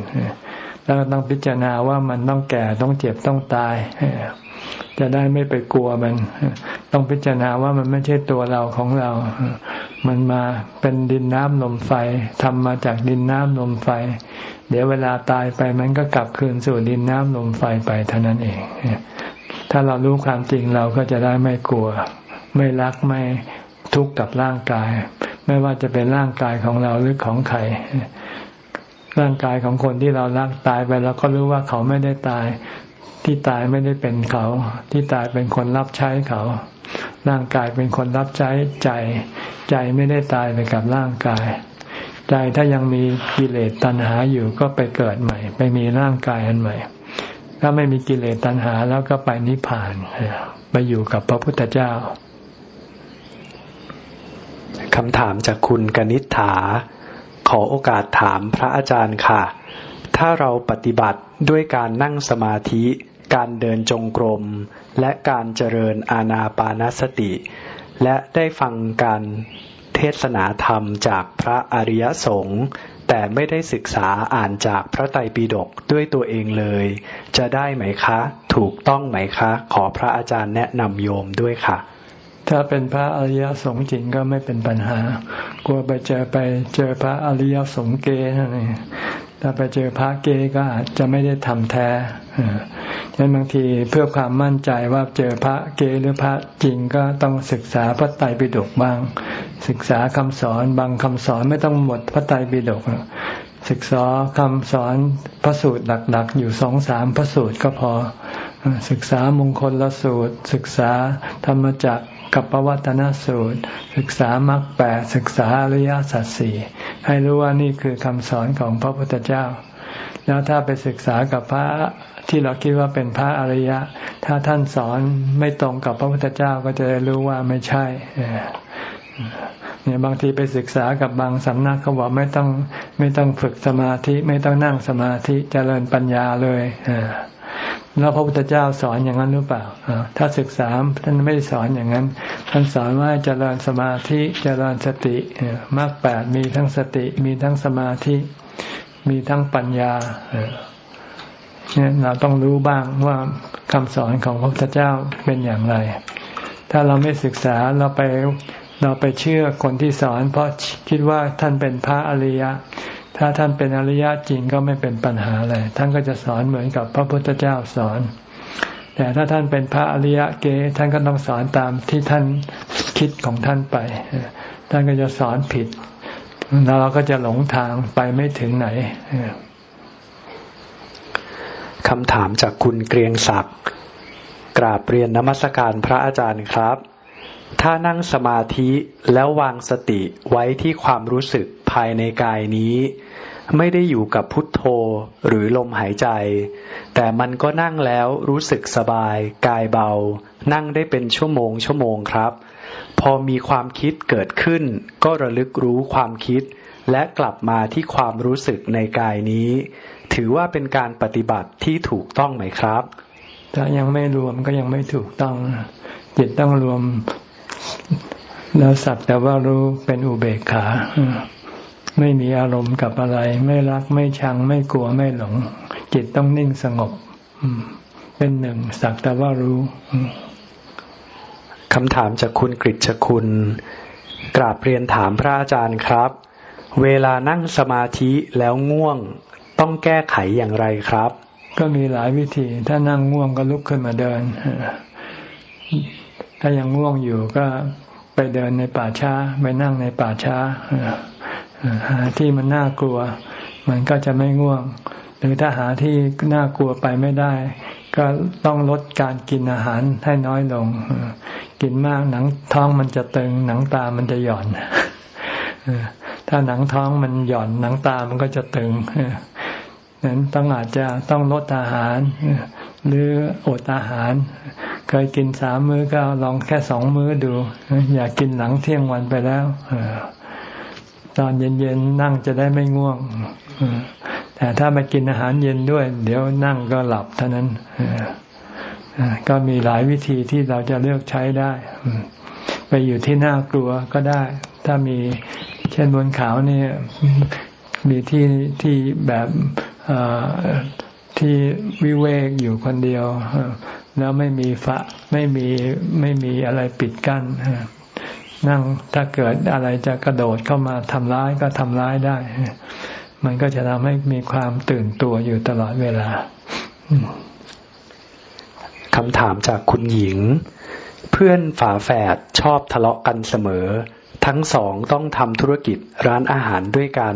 แล้วต้องพิจารณาว่ามันต้องแก่ต้องเจ็บต้องตาย จะได้ไม่ไปกลัวมัน ต้องพิจารณาว่ามันไม่ใช่ตัวเราของเรา มันมาเป็นดินน้ำลมไฟทำมาจากดินน้ำลมไฟ เดี๋ยวเวลาตายไปมันก็กลับคืนสู่ดินน้ำลมไฟไปเท่านั้นเอง ถ้าเรารู้ความจริงเราก็จะได้ไม่กลัว ไม่รักไม่ทุกข์กับร่างกาย ไม่ว่าจะเป็นร่างกายของเราหรือของใคร ร่างกายของคนที่เรารักตายไปเราก็รู้ว่าเขาไม่ได้ตาย ที่ตายไม่ได้เป็นเขา ที่ตายเป็นคนรับใช้เขา ร่างกายเป็นคนรับใช้ใจ ใจไม่ได้ตายไปกับร่างกาย ใจถ้ายังมีกิเลสตัณหาอยู่ก็ไปเกิดใหม่ ไปมีร่างกายอันใหม่ ถ้าไม่มีกิเลสตัณหาแล้วก็ไปนิพพานไปอยู่กับพระพุทธเจ้าคำถามจากคุณกนิษฐา ขอโอกาสถามพระอาจารย์ค่ะ ถ้าเราปฏิบัติด้วยการนั่งสมาธิ การเดินจงกรม และการเจริญอาณาปานสติ และได้ฟังการเทศนาธรรมจากพระอริยสงฆ์แต่ไม่ได้ศึกษาอ่านจากพระไตรปิฎกด้วยตัวเองเลย จะได้ไหมคะ ถูกต้องไหมคะ ขอพระอาจารย์แนะนำโยมด้วยค่ะ ถ้าเป็นพระอริยสงฆ์จริงก็ไม่เป็นปัญหา กลัวไปเจอไปเจอพระอริยสงฆ์เกนั่นเองถ้าไปเจอพระเกก็อาจจะไม่ได้ทำแท้ฉะนั้นบางทีเพื่อความมั่นใจว่าเจอพระเกหรือพระจริงก็ต้องศึกษาพระไตรปิฎกบ้าง ศึกษาคำสอนบางคำสอนไม่ต้องหมดพระไตรปิฎกศึกษาคำสอนพระสูตรหลักๆ อยู่สองสามพระสูตรก็พอ ศึกษามงคลละสูตร ศึกษาธรรมจักร กับปวัตนสูตร ศึกษามรรคแปดศึกษาอริยสัจสี่ให้รู้ว่านี่คือคำสอนของพระพุทธเจ้า แล้วถ้าไปศึกษากับพระที่เราคิดว่าเป็นพระอริยะ ถ้าท่านสอนไม่ตรงกับพระพุทธเจ้าก็จะรู้ว่าไม่ใช่เนี่ยบางทีไปศึกษากับบางสำนักเขาบอกไม่ต้องไม่ต้องฝึกสมาธิไม่ต้องนั่งสมาธิจเจริญปัญญาเลยอ่า แล้วพระพุทธเจ้าสอนอย่างนั้นหรือเปล่า ถ้าศึกษาท่านไม่ได้สอนอย่างนั้น ท่านสอนว่าเจริญสมาธิเจริญสติมรรคแปดมีทั้งสติมีทั้งสมาธิ มีทั้งปัญญาเนี่ยเราต้องรู้บ้างว่าคำสอนของพระพุทธเจ้าเป็นอย่างไร ถ้าเราไม่ศึกษาเราไปเราไปเชื่อคนที่สอน เพราะคิดว่าท่านเป็นพระอริยะ ถ้าท่านเป็นอริยะจริงก็ไม่เป็นปัญหาอะไรท่านก็จะสอนเหมือนกับพระพุทธเจ้าสอน แต่ถ้าท่านเป็นพระอริยะเกท่านก็ต้องสอนตามที่ท่านคิดของท่านไป ท่านก็จะสอนผิด แล้วเราก็จะหลงทางไปไม่ถึงไหนคำถามจากคุณเกรียงศักดิ์กราบเรียนนมัสการพระอาจารย์ครับ ถ้านั่งสมาธิแล้ววางสติไว้ที่ความรู้สึกภายในกายนี้ ไม่ได้อยู่กับพุทโธหรือลมหายใจ แต่มันก็นั่งแล้วรู้สึกสบาย กายเบา นั่งได้เป็นชั่วโมงชั่วโมงครับ พอมีความคิดเกิดขึ้น ก็ระลึกรู้ความคิด และกลับมาที่ความรู้สึกในกายนี้ ถือว่าเป็นการปฏิบัติที่ถูกต้องไหมครับ ถ้ายังไม่รวมก็ยังไม่ถูกต้องจิตต้องรวม แล้วสักแต่ว่ารู้เป็นอุเบกขา ไม่มีอารมณ์กับอะไร ไม่รักไม่ชังไม่กลัวไม่หลง จิตต้องนิ่งสงบเป็นหนึ่งสักแต่ว่ารู้คำถามจากคุณกฤษคุณ กราบเรียนถามพระอาจารย์ครับ เวลานั่งสมาธิแล้วง่วงต้องแก้ไขอย่างไรครับ ก็มีหลายวิธี ถ้านั่งง่วงก็ลุกขึ้นมาเดิน ถ้ายังง่วงอยู่ก็ไปเดินในป่าช้า ไปนั่งในป่าช้าหาที่มันน่ากลัว มันก็จะไม่ง่วง หรือถ้าหาที่น่ากลัวไปไม่ได้ ก็ต้องลดการกินอาหารให้น้อยลง กินมากหนังท้องมันจะตึง หนังตามันจะหย่อนถ้าหนังท้องมันหย่อนหนังตามันก็จะตึงนั้นต้องอาจจะต้องลดอาหาร หรืออดอาหาร เคยกินสามมื้อก็ลองแค่สองมื้อดู อยากกินหลังเที่ยงวันไปแล้วตอนเย็นๆนั่งจะได้ไม่ง่วงแต่ถ้ามากินอาหารเย็นด้วย เดี๋ยวนั่งก็หลับเท่านั้นก็มีหลายวิธีที่เราจะเลือกใช้ได้ ไปอยู่ที่น่ากลัวก็ได้ ถ้ามีเช่นบนเขาเนี่ย มีที่ที่แบบที่วิเวกอยู่คนเดียว แล้วไม่มีฝะไม่มีไม่มีอะไรปิดกั้นนั่งถ้าเกิดอะไรจะกระโดดเข้ามาทำร้ายก็ทำร้ายได้ มันก็จะทำให้มีความตื่นตัวอยู่ตลอดเวลาคำถามจากคุณหญิง เพื่อนฝาแฝดชอบทะเลาะกันเสมอ ทั้งสองต้องทำธุรกิจร้านอาหารด้วยกัน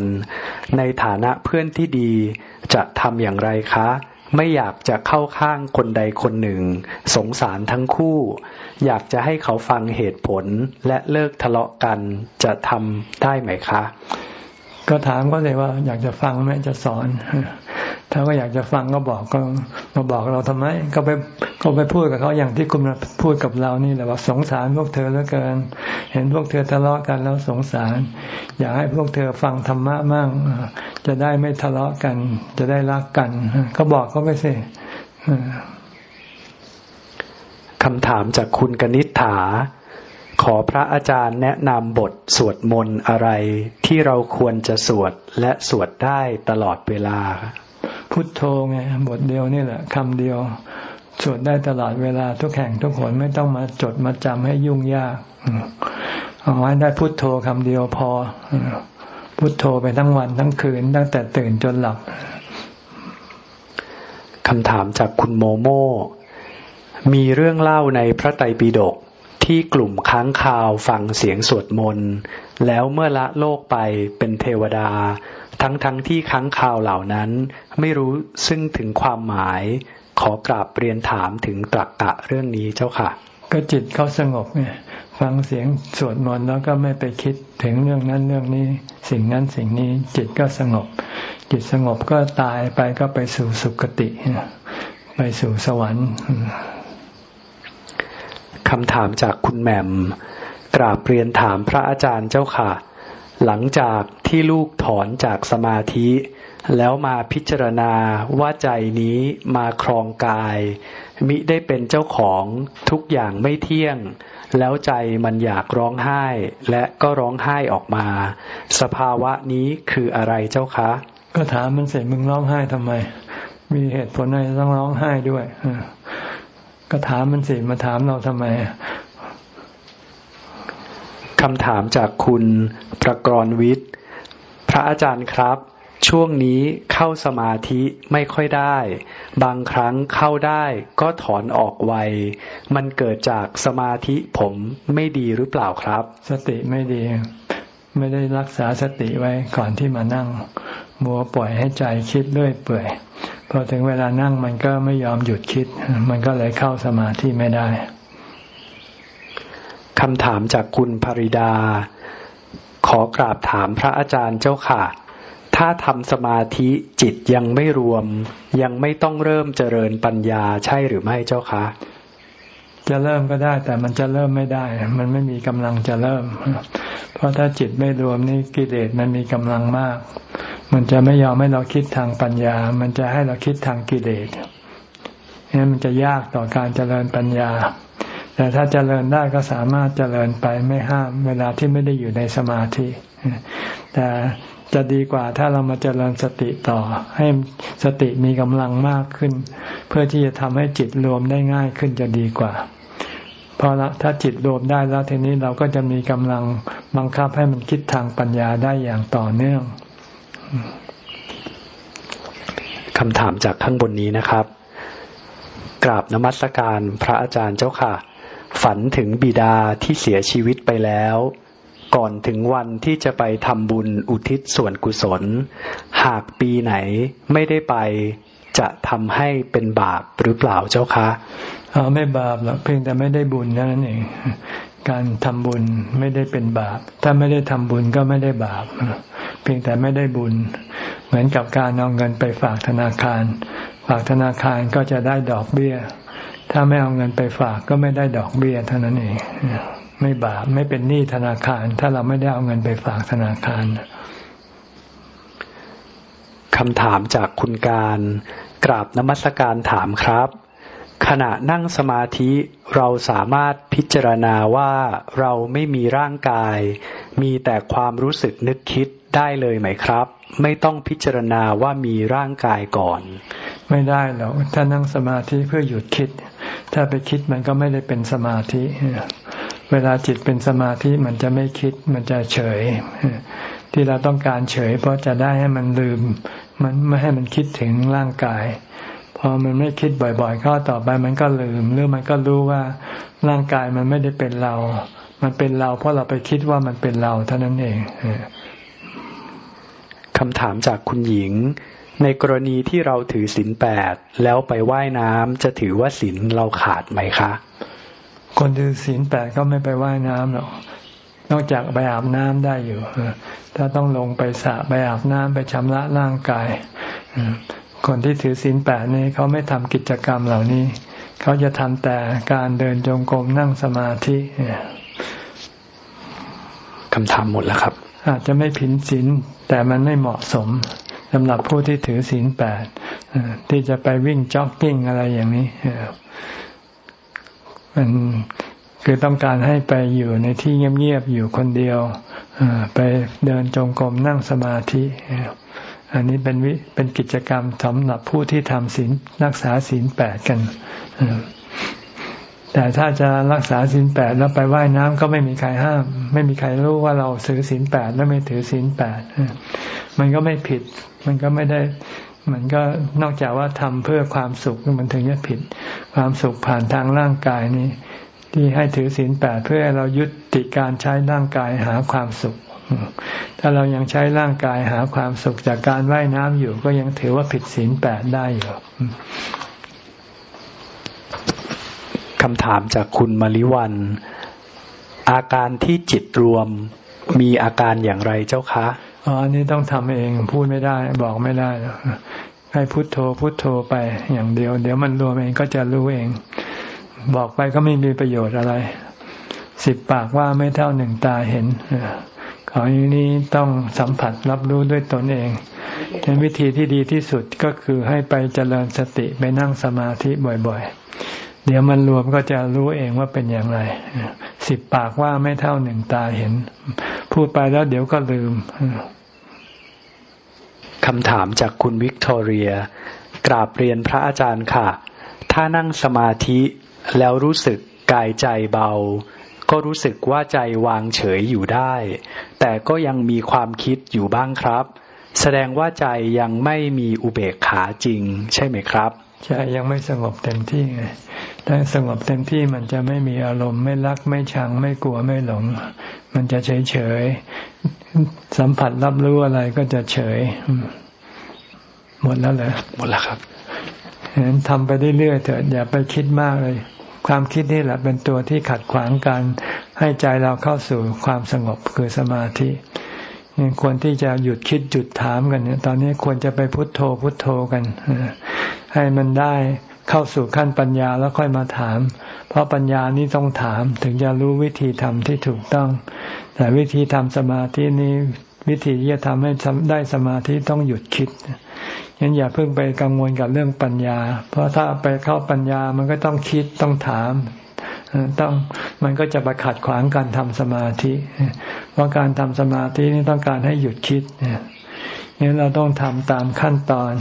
ในฐานะเพื่อนที่ดีจะทำอย่างไรคะ ไม่อยากจะเข้าข้างคนใดคนหนึ่ง สงสารทั้งคู่ อยากจะให้เขาฟังเหตุผลและเลิกทะเลาะกันจะทำได้ไหมคะ ก็ถามก็เลยว่าอยากจะฟังไหมจะสอน ถ้าก็อยากจะฟังก็บอกก็มาบอกเราทำไม ก็ไปก็ไปพูดกับเขาอย่างที่คุณพูดกับเรานี่แหละว่าสงสารพวกเธอเหลือเกิน เห็นพวกเธอทะเลาะกันแล้วสงสาร อยากให้พวกเธอฟังธรรมะมั่งจะได้ไม่ทะเลาะกัน จะได้รักกัน ก็บอกเขาไปสิคำถามจากคุณกนิษฐา ขอพระอาจารย์แนะนำบทสวดมนต์อะไรที่เราควรจะสวดและสวดได้ตลอดเวลา พุทโธไงบทเดียวนี่แหละคำเดียว สวดได้ตลอดเวลาทุกแห่งทุกคนไม่ต้องมาจดมาจำให้ยุ่งยากเอาไว้ได้พุทโธคำเดียวพอ พุทโธไปทั้งวันทั้งคืน ตั้งแต่ตื่นจนหลับคำถามจากคุณโมโม มีเรื่องเล่าในพระไตรปิฎกที่กลุ่มค้างคาวฟังเสียงสวดมนต์ แล้วเมื่อละโลกไปเป็นเทวดา ทั้งทั้งที่ค้างคาวเหล่านั้น ไม่รู้ซึ่งถึงความหมาย ขอกราบเรียนถามถึงตรักกะเรื่องนี้เจ้าค่ะ ก็จิตเขาสงบไงฟังเสียงสวดมนต์แล้วก็ไม่ไปคิดถึงเรื่องนั้นเรื่องนี้ สิ่งนั้นสิ่งนี้จิตก็สงบ จิตสงบก็ตายไปก็ไปสู่สุคติ ไปสู่สวรรค์คำถามจากคุณแหม่มกราบเรียนถามพระอาจารย์เจ้าค่ะ หลังจากที่ลูกถอนจากสมาธิ แล้วมาพิจารณาว่าใจนี้มาครองกาย มิได้เป็นเจ้าของทุกอย่างไม่เที่ยง แล้วใจมันอยากร้องไห้ และก็ร้องไห้ออกมา สภาวะนี้คืออะไรเจ้าคะ ก็ถามมันเสร็จมึงร้องไห้ทำไม มีเหตุผลอะไรต้องร้องไห้ด้วยก็ถามมันสิมาถามเราทำไม คำถามจากคุณประกรณ์วิทย์ พระอาจารย์ครับ ช่วงนี้เข้าสมาธิไม่ค่อยได้ บางครั้งเข้าได้ก็ถอนออกไว มันเกิดจากสมาธิผมไม่ดีหรือเปล่าครับ สติไม่ดี ไม่ได้รักษาสติไว้ก่อนที่มานั่ง มัวปล่อยให้ใจคิดเรื่อยเปื่อยพอถึงเวลานั่งมันก็ไม่ยอมหยุดคิด มันก็เลยเข้าสมาธิไม่ได้ คำถามจากคุณภริดา ขอกราบถามพระอาจารย์เจ้าค่ะ ถ้าทำสมาธิจิตยังไม่รวม ยังไม่ต้องเริ่มเจริญปัญญาใช่หรือไม่เจ้าคะ จะเริ่มก็ได้ แต่มันจะเริ่มไม่ได้ มันไม่มีกำลังจะเริ่ม เพราะถ้าจิตไม่รวมนี่กิเลสมันมีกำลังมาก มันจะไม่ยอมให้เราคิดทางปัญญา มันจะให้เราคิดทางกิเลสนี่มันจะยากต่อการเจริญปัญญา แต่ถ้าเจริญได้ก็สามารถเจริญไปไม่ห้ามเวลาที่ไม่ได้อยู่ในสมาธิ แต่จะดีกว่าถ้าเรามาเจริญสติต่อ ให้สติมีกำลังมากขึ้น เพื่อที่จะทำให้จิตรวมได้ง่ายขึ้นจะดีกว่าพอละถ้าจิตรวมได้แล้วทีนี้เราก็จะมีกำลังบังคับให้มันคิดทางปัญญาได้อย่างต่อเนื่องคำถามจากข้างบนนี้นะครับ กราบนมัสการพระอาจารย์เจ้าค่ะ ฝันถึงบิดาที่เสียชีวิตไปแล้ว ก่อนถึงวันที่จะไปทำบุญอุทิศส่วนกุศล หากปีไหนไม่ได้ไปจะทำให้เป็นบาปหรือเปล่าเจ้าคะอ๋อไม่บาปหรอกเพียงแต่ไม่ได้บุญนั่นเอง การทำบุญไม่ได้เป็นบาป ถ้าไม่ได้ทำบุญก็ไม่ได้บาป เพียงแต่ไม่ได้บุญ เหมือนกับการเอาเงินไปฝากธนาคาร ฝากธนาคารก็จะได้ดอกเบี้ย ถ้าไม่เอาเงินไปฝากก็ไม่ได้ดอกเบี้ยเท่านั้นเองไม่บาปไม่เป็นหนี้ธนาคาร ถ้าเราไม่ได้เอาเงินไปฝากธนาคารคำถามจากคุณการกราบนมัสการถามครับ ขณะนั่งสมาธิเราสามารถพิจารณาว่าเราไม่มีร่างกาย มีแต่ความรู้สึกนึกคิดได้เลยไหมครับ ไม่ต้องพิจารณาว่ามีร่างกายก่อน ไม่ได้หรอกถ้านั่งสมาธิเพื่อหยุดคิด ถ้าไปคิดมันก็ไม่ได้เป็นสมาธิ เวลาจิตเป็นสมาธิมันจะไม่คิดมันจะเฉย ที่เราต้องการเฉย เพราะจะได้ให้มันลืม มันไม่ให้มันคิดถึงร่างกาย พอมันไม่คิดบ่อยๆ เข้าต่อไปมันก็ลืม หรือมันก็รู้ว่าร่างกายมันไม่ได้เป็นเรา มันเป็นเรา เพราะเราไปคิดว่ามันเป็นเราเท่านั้นเองคำถามจากคุณหญิง ในกรณีที่เราถือศีลแปดแล้วไปไว่ายน้ำจะถือว่าศีลเราขาดไหมคะ คนถือศีลแปดก็ไม่ไปไว่ายน้ำหรอกนอกจากไปอาบน้ำได้อยู่ถ้าต้องลงไปสระไปอาบน้ำไปชำระร่างกายคนที่ถือศีลแปดนี้เขาไม่ทำกิจกรรมเหล่านี้ เขาจะทำแต่การเดินจงกรมนั่งสมาธิคำถามหมดแล้วครับ อาจจะไม่ผินศีลแต่มันไม่เหมาะสม สำหรับผู้ที่ถือศีลแปดที่จะไปวิ่งจ็อกกิ้งอะไรอย่างนี้มันคือต้องการให้ไปอยู่ในที่เงียบๆอยู่คนเดียวไปเดินจงกรมนั่งสมาธิ อันนี้เป็นวิเป็นกิจกรรมสำหรับผู้ที่ทำศีลรักษาศีลแปดกัน แต่ถ้าจะรักษาศีลแปดแล้วไปไว่ายน้ำก็ไม่มีใครห้าม ไม่มีใครรู้ว่าเราถือศีลแปดแล้วไม่ถือศีลแปดมันก็ไม่ผิด มันก็ไม่ได้ มันก็นอกจากว่าทำเพื่อความสุขมันถึงจะผิด ความสุขผ่านทางร่างกายนี้ ที่ให้ถือศีลแปดเพื่อเรายุติการใช้ร่างกายหาความสุข ถ้าเรายังใช้ร่างกายหาความสุขจากการว่ายน้ำอยู่ ก็ยังถือว่าผิดศีลแปดได้อยู่ คำถามจากคุณมาริวัน อาการที่จิตรวมมีอาการอย่างไรเจ้าคะอ๋ออันนี้ต้องทำเองพูดไม่ได้ บอกไม่ได้ ให้พุโทโธพุโทโธไปอย่างเดียว เดี๋ยวมันรวมเองก็จะรู้เอง บอกไปก็ไม่มีประโยชน์อะไร สิบปากว่าไม่เท่าหนึ่งตาเห็นของนี้ต้องสัมผัสรับรู้ด้วยตนเองในวิธีที่ดีที่สุดก็คือให้ไปเจริญสติไปนั่งสมาธิบ่อยๆ เดี๋ยวมันรวมก็จะรู้เองว่าเป็นอย่างไรสิบปากว่าไม่เท่าหนึ่งตาเห็น พูดไปแล้วเดี๋ยวก็ลืมคำถามจากคุณวิกตอเรีย กราบเรียนพระอาจารย์ค่ะ ถ้านั่งสมาธิแล้วรู้สึกกายใจเบา ก็รู้สึกว่าใจวางเฉยอยู่ได้ แต่ก็ยังมีความคิดอยู่บ้างครับ แสดงว่าใจยังไม่มีอุเบกขาจริง ใช่ไหมครับ ใช่ยังไม่สงบเต็มที่ไงถ้าสงบเต็มที่มันจะไม่มีอารมณ์ไม่รักไม่ชังไม่กลัวไม่หลง มันจะเฉยเฉยสัมผัสรับรู้อะไรก็จะเฉย หมดแล้วเหรอหมดแล้วครับฉะนั้นทำไปเรื่อยๆเถิดอย่าไปคิดมากเลย ความคิดนี่แหละเป็นตัวที่ขัดขวางการให้ใจเราเข้าสู่ความสงบคือสมาธินี่ ควรที่จะหยุดคิดหยุดถามกันเนี่ยตอนนี้ควรจะไปพุโทโธพุโทโธกันให้มันได้เข้าสู่ขั้นปัญญาแล้วค่อยมาถาม เพราะปัญญานี้ต้องถามถึงจะรู้วิธีทำที่ถูกต้อง แต่วิธีทำสมาธินี้วิธีที่จะทำให้ได้สมาธิต้องหยุดคิดงั้นอย่าเพิ่งไปกังวลกับเรื่องปัญญา เพราะถ้าไปเข้าปัญญามันก็ต้องคิดต้องถาม ต้องมันก็จะประขัดขวางการทำสมาธิ เพราะการทำสมาธินี่ต้องการให้หยุดคิดเนี่ยเราต้องทำตามขั้นตอน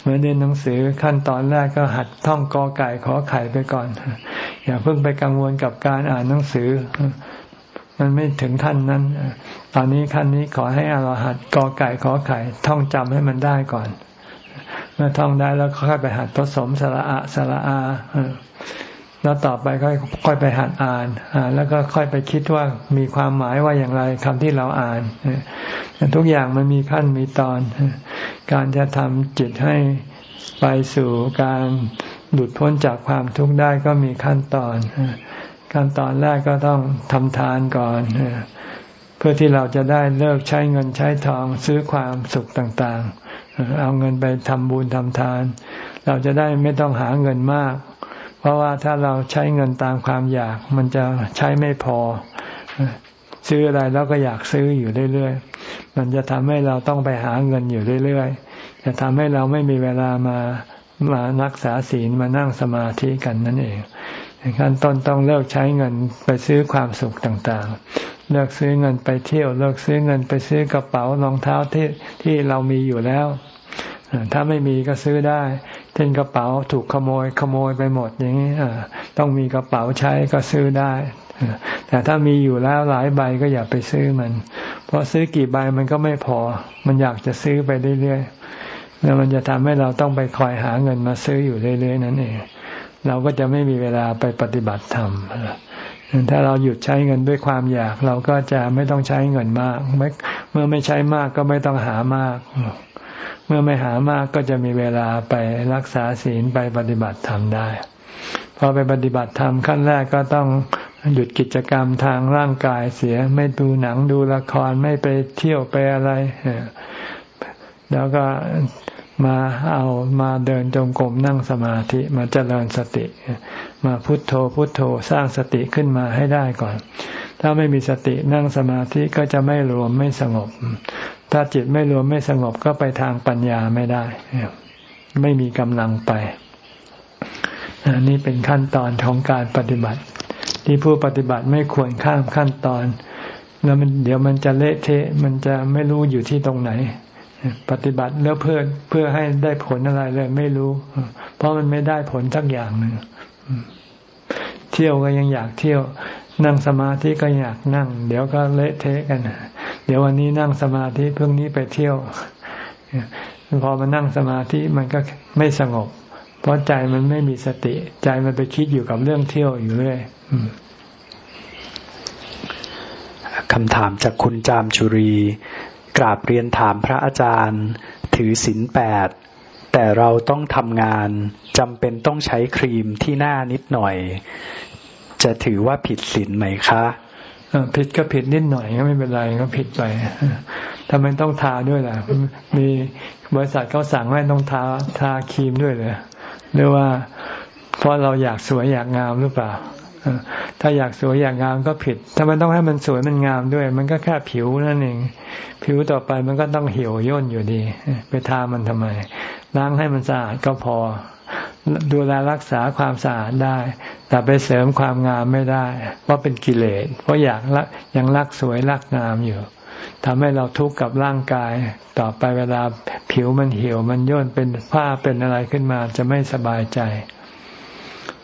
เหมือนเรียนหนังสือขั้นตอนแรกก็หัดท่องกอไก่ขอไข่ไปก่อน อย่าเพิ่งไปกังวลกับการอ่านหนังสือ มันไม่ถึงขั้นนั้น ตอนนี้ขั้นนี้ขอให้เราหัดกอไก่ขอไข่ ท่องจำให้มันได้ก่อน เมื่อท่องได้แล้วค่อยไปหัดผสมสระอะสระอา แล้วต่อไปก็ค่อยไปหัดอ่านอ่านแล้วก็ค่อยไปคิดว่ามีความหมายว่าอย่างไรคำที่เราอ่านทุกอย่างมันมีขั้นมีตอน การจะทำจิตให้ไปสู่การหลุดพ้นจากความทุกข์ได้ก็มีขั้นตอน ขั้นตอนแรกก็ต้องทำทานก่อนเพื่อที่เราจะได้เลิกใช้เงินใช้ทองซื้อความสุขต่างๆ เอาเงินไปทำบุญทำทาน เราจะได้ไม่ต้องหาเงินมาก เพราะว่าถ้าเราใช้เงินตามความอยาก มันจะใช้ไม่พอ ซื้ออะไรแล้วก็อยากซื้ออยู่เรื่อยๆ มันจะทำให้เราต้องไปหาเงินอยู่เรื่อยๆ จะทำให้เราไม่มีเวลามามานักษาศีลมานั่งสมาธิกันนั่นเองขั้นต้นต้องเลิกใช้เงินไปซื้อความสุขต่างๆ เลิกซื้อเงินไปเที่ยว เลิกซื้อเงินไปซื้อกระเป๋ารองเท้าที่ที่เรามีอยู่แล้ว ถ้าไม่มีก็ซื้อได้ เช่นกระเป๋าถูกขโมยขโมยไปหมดอย่างนี้ต้องมีกระเป๋าใช้ก็ซื้อได้แต่ถ้ามีอยู่แล้วหลายใบก็อย่าไปซื้อมัน เพราะซื้อกี่ใบมันก็ไม่พอ มันอยากจะซื้อไปเรื่อยๆแล้วมันจะทำให้เราต้องไปคอยหาเงินมาซื้ออยู่เรื่อยๆนั่นเอง เราก็จะไม่มีเวลาไปปฏิบัติธรรมถ้าเราหยุดใช้เงินด้วยความอยาก เราก็จะไม่ต้องใช้เงินมาก เมื่อไม่ใช้มากก็ไม่ต้องหามากเมื่อไม่หามากก็จะมีเวลาไปรักษาศีลไปปฏิบัติธรรมได้พอไปปฏิบัติธรรมขั้นแรกก็ต้องหยุดกิจกรรมทางร่างกายเสียไม่ดูหนังดูละครไม่ไปเที่ยวไปอะไร แล้วก็มาเอามาเดินจงกรมนั่งสมาธิมาเจริญสติ มาพุทโธพุทโธสร้างสติขึ้นมาให้ได้ก่อน ถ้าไม่มีสตินั่งสมาธิก็จะไม่รวมไม่สงบ ถ้าจิตไม่รวมไม่สงบก็ไปทางปัญญาไม่ได้ ไม่มีกำลังไปนี่เป็นขั้นตอนของการปฏิบัติ ที่ผู้ปฏิบัติไม่ควรข้ามขั้นตอน แล้วมันเดี๋ยวมันจะเละเทะมันจะไม่รู้อยู่ที่ตรงไหน ปฏิบัติแล้วเพื่อเพื่อให้ได้ผลอะไรเลยไม่รู้ เพราะมันไม่ได้ผลทักอย่างหนึ่งเที่ยวก็ยังอยากเที่ยว นั่งสมาธิก็อยากนั่ง เดี๋ยวก็เละเทะกัน เดี๋ยววันนี้นั่งสมาธิเพิ่งนี้ไปเที่ยวพอมานั่งสมาธิมันก็ไม่สงบ เพราะใจมันไม่มีสติ ใจมันไปคิดอยู่กับเรื่องเที่ยวอยู่เรื่อยคำถามจากคุณจามชุรี กราบเรียนถามพระอาจารย์ ถือศีลแปดแต่เราต้องทำงานจำเป็นต้องใช้ครีมที่หน้านิดหน่อย จะถือว่าผิดศีลไหมคะ ผิดก็ผิดนิดหน่อยก็ไม่เป็นไรก็ผิดไปทำไมต้องทาด้วยล่ะ มีบริษัทเขาสั่งให้ต้องทาทาครีมด้วยเลยหรือว่า เพราะเราอยากสวยอยากงามหรือเปล่าถ้าอยากสวยอยากงามก็ผิดทำไมต้องให้มันสวยมันงามด้วย มันก็แค่ผิวนั่นเอง ผิวต่อไปมันก็ต้องเหี่ยวย่นอยู่ดี ไปทามันทำไม ล้างให้มันสะอาดก็พอ ดูแลรักษาความสะอาดได้ แต่ไปเสริมความงามไม่ได้ เพราะเป็นกิเลส เพราะอยากยังรักสวยรักงามอยู่ทำให้เราทุกข์กับร่างกาย ต่อไปเวลาผิวมันเหี่ยวมันย่นเป็นผ้าเป็นอะไรขึ้นมาจะไม่สบายใจ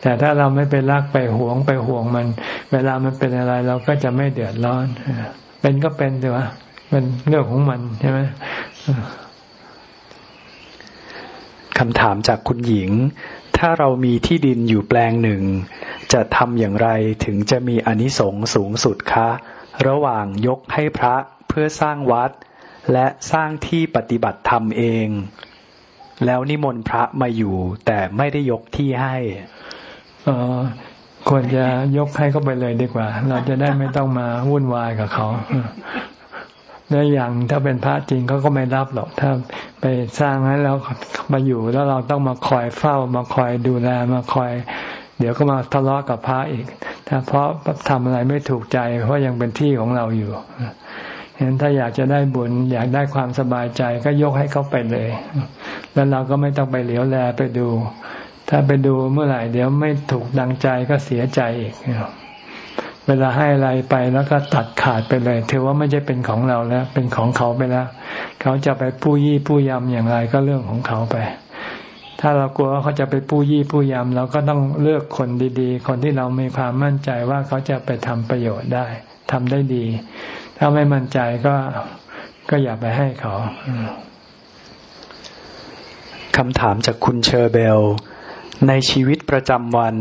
แต่ถ้าเราไม่ไปรักไปหวงไปห่วงมัน เวลามันเป็นอะไรเราก็จะไม่เดือดร้อน เป็นก็เป็นเถอะเป็นเรื่องของมันใช่ไหม คำถามจากคุณหญิง ถ้าเรามีที่ดินอยู่แปลงหนึ่ง จะทำอย่างไรถึงจะมีอนิสงส์สูงสุดคะ ระหว่างยกให้พระเพื่อสร้างวัด และสร้างที่ปฏิบัติธรรมเอง แล้วนิมนต์พระมาอยู่ แต่ไม่ได้ยกที่ให้ออควรจะยกให้เขาไปเลยดีกว่า เราจะได้ไม่ต้องมาวุ่นวายกับเขา แล้วอย่างถ้าเป็นพระจริงเขาก็ไม่รับหรอก ถ้าไปสร้างให้แล้วมาอยู่แล้วเราต้องมาคอยเฝ้า มาคอยดูแลมาคอย เดี๋ยวก็มาทะเลาะกับพระอีก ถ้าเพราะทำอะไรไม่ถูกใจ เพราะยังเป็นที่ของเราอยู่เห็นถ้าอยากจะได้บุญอยากได้ความสบายใจก็ยกให้เขาไปเลย แล้วเราก็ไม่ต้องไปเหลียวแลไปดู ถ้าไปดูเมื่อไหร่เดี๋ยวไม่ถูกดังใจก็เสียใจอีก เวลาให้อะไรไปแล้วก็ตัดขาดไปเลยถือว่าไม่ใช่เป็นของเราแล้ว เป็นของเขาไปแล้ว เขาจะไปปู้ยี่ปู้ยำอย่างไรก็เรื่องของเขาไป ถ้าเรากลัวว่าเขาจะไปปู้ยี่ปู้ยำเราก็ต้องเลือกคนดีๆ คนที่เรามีความมั่นใจว่าเขาจะไปทำประโยชน์ได้ทำได้ดี ถ้าไม่มั่นใจก็ก็อย่าไปให้เขาคำถามจากคุณเชอร์เบล ในชีวิต ประจำวัน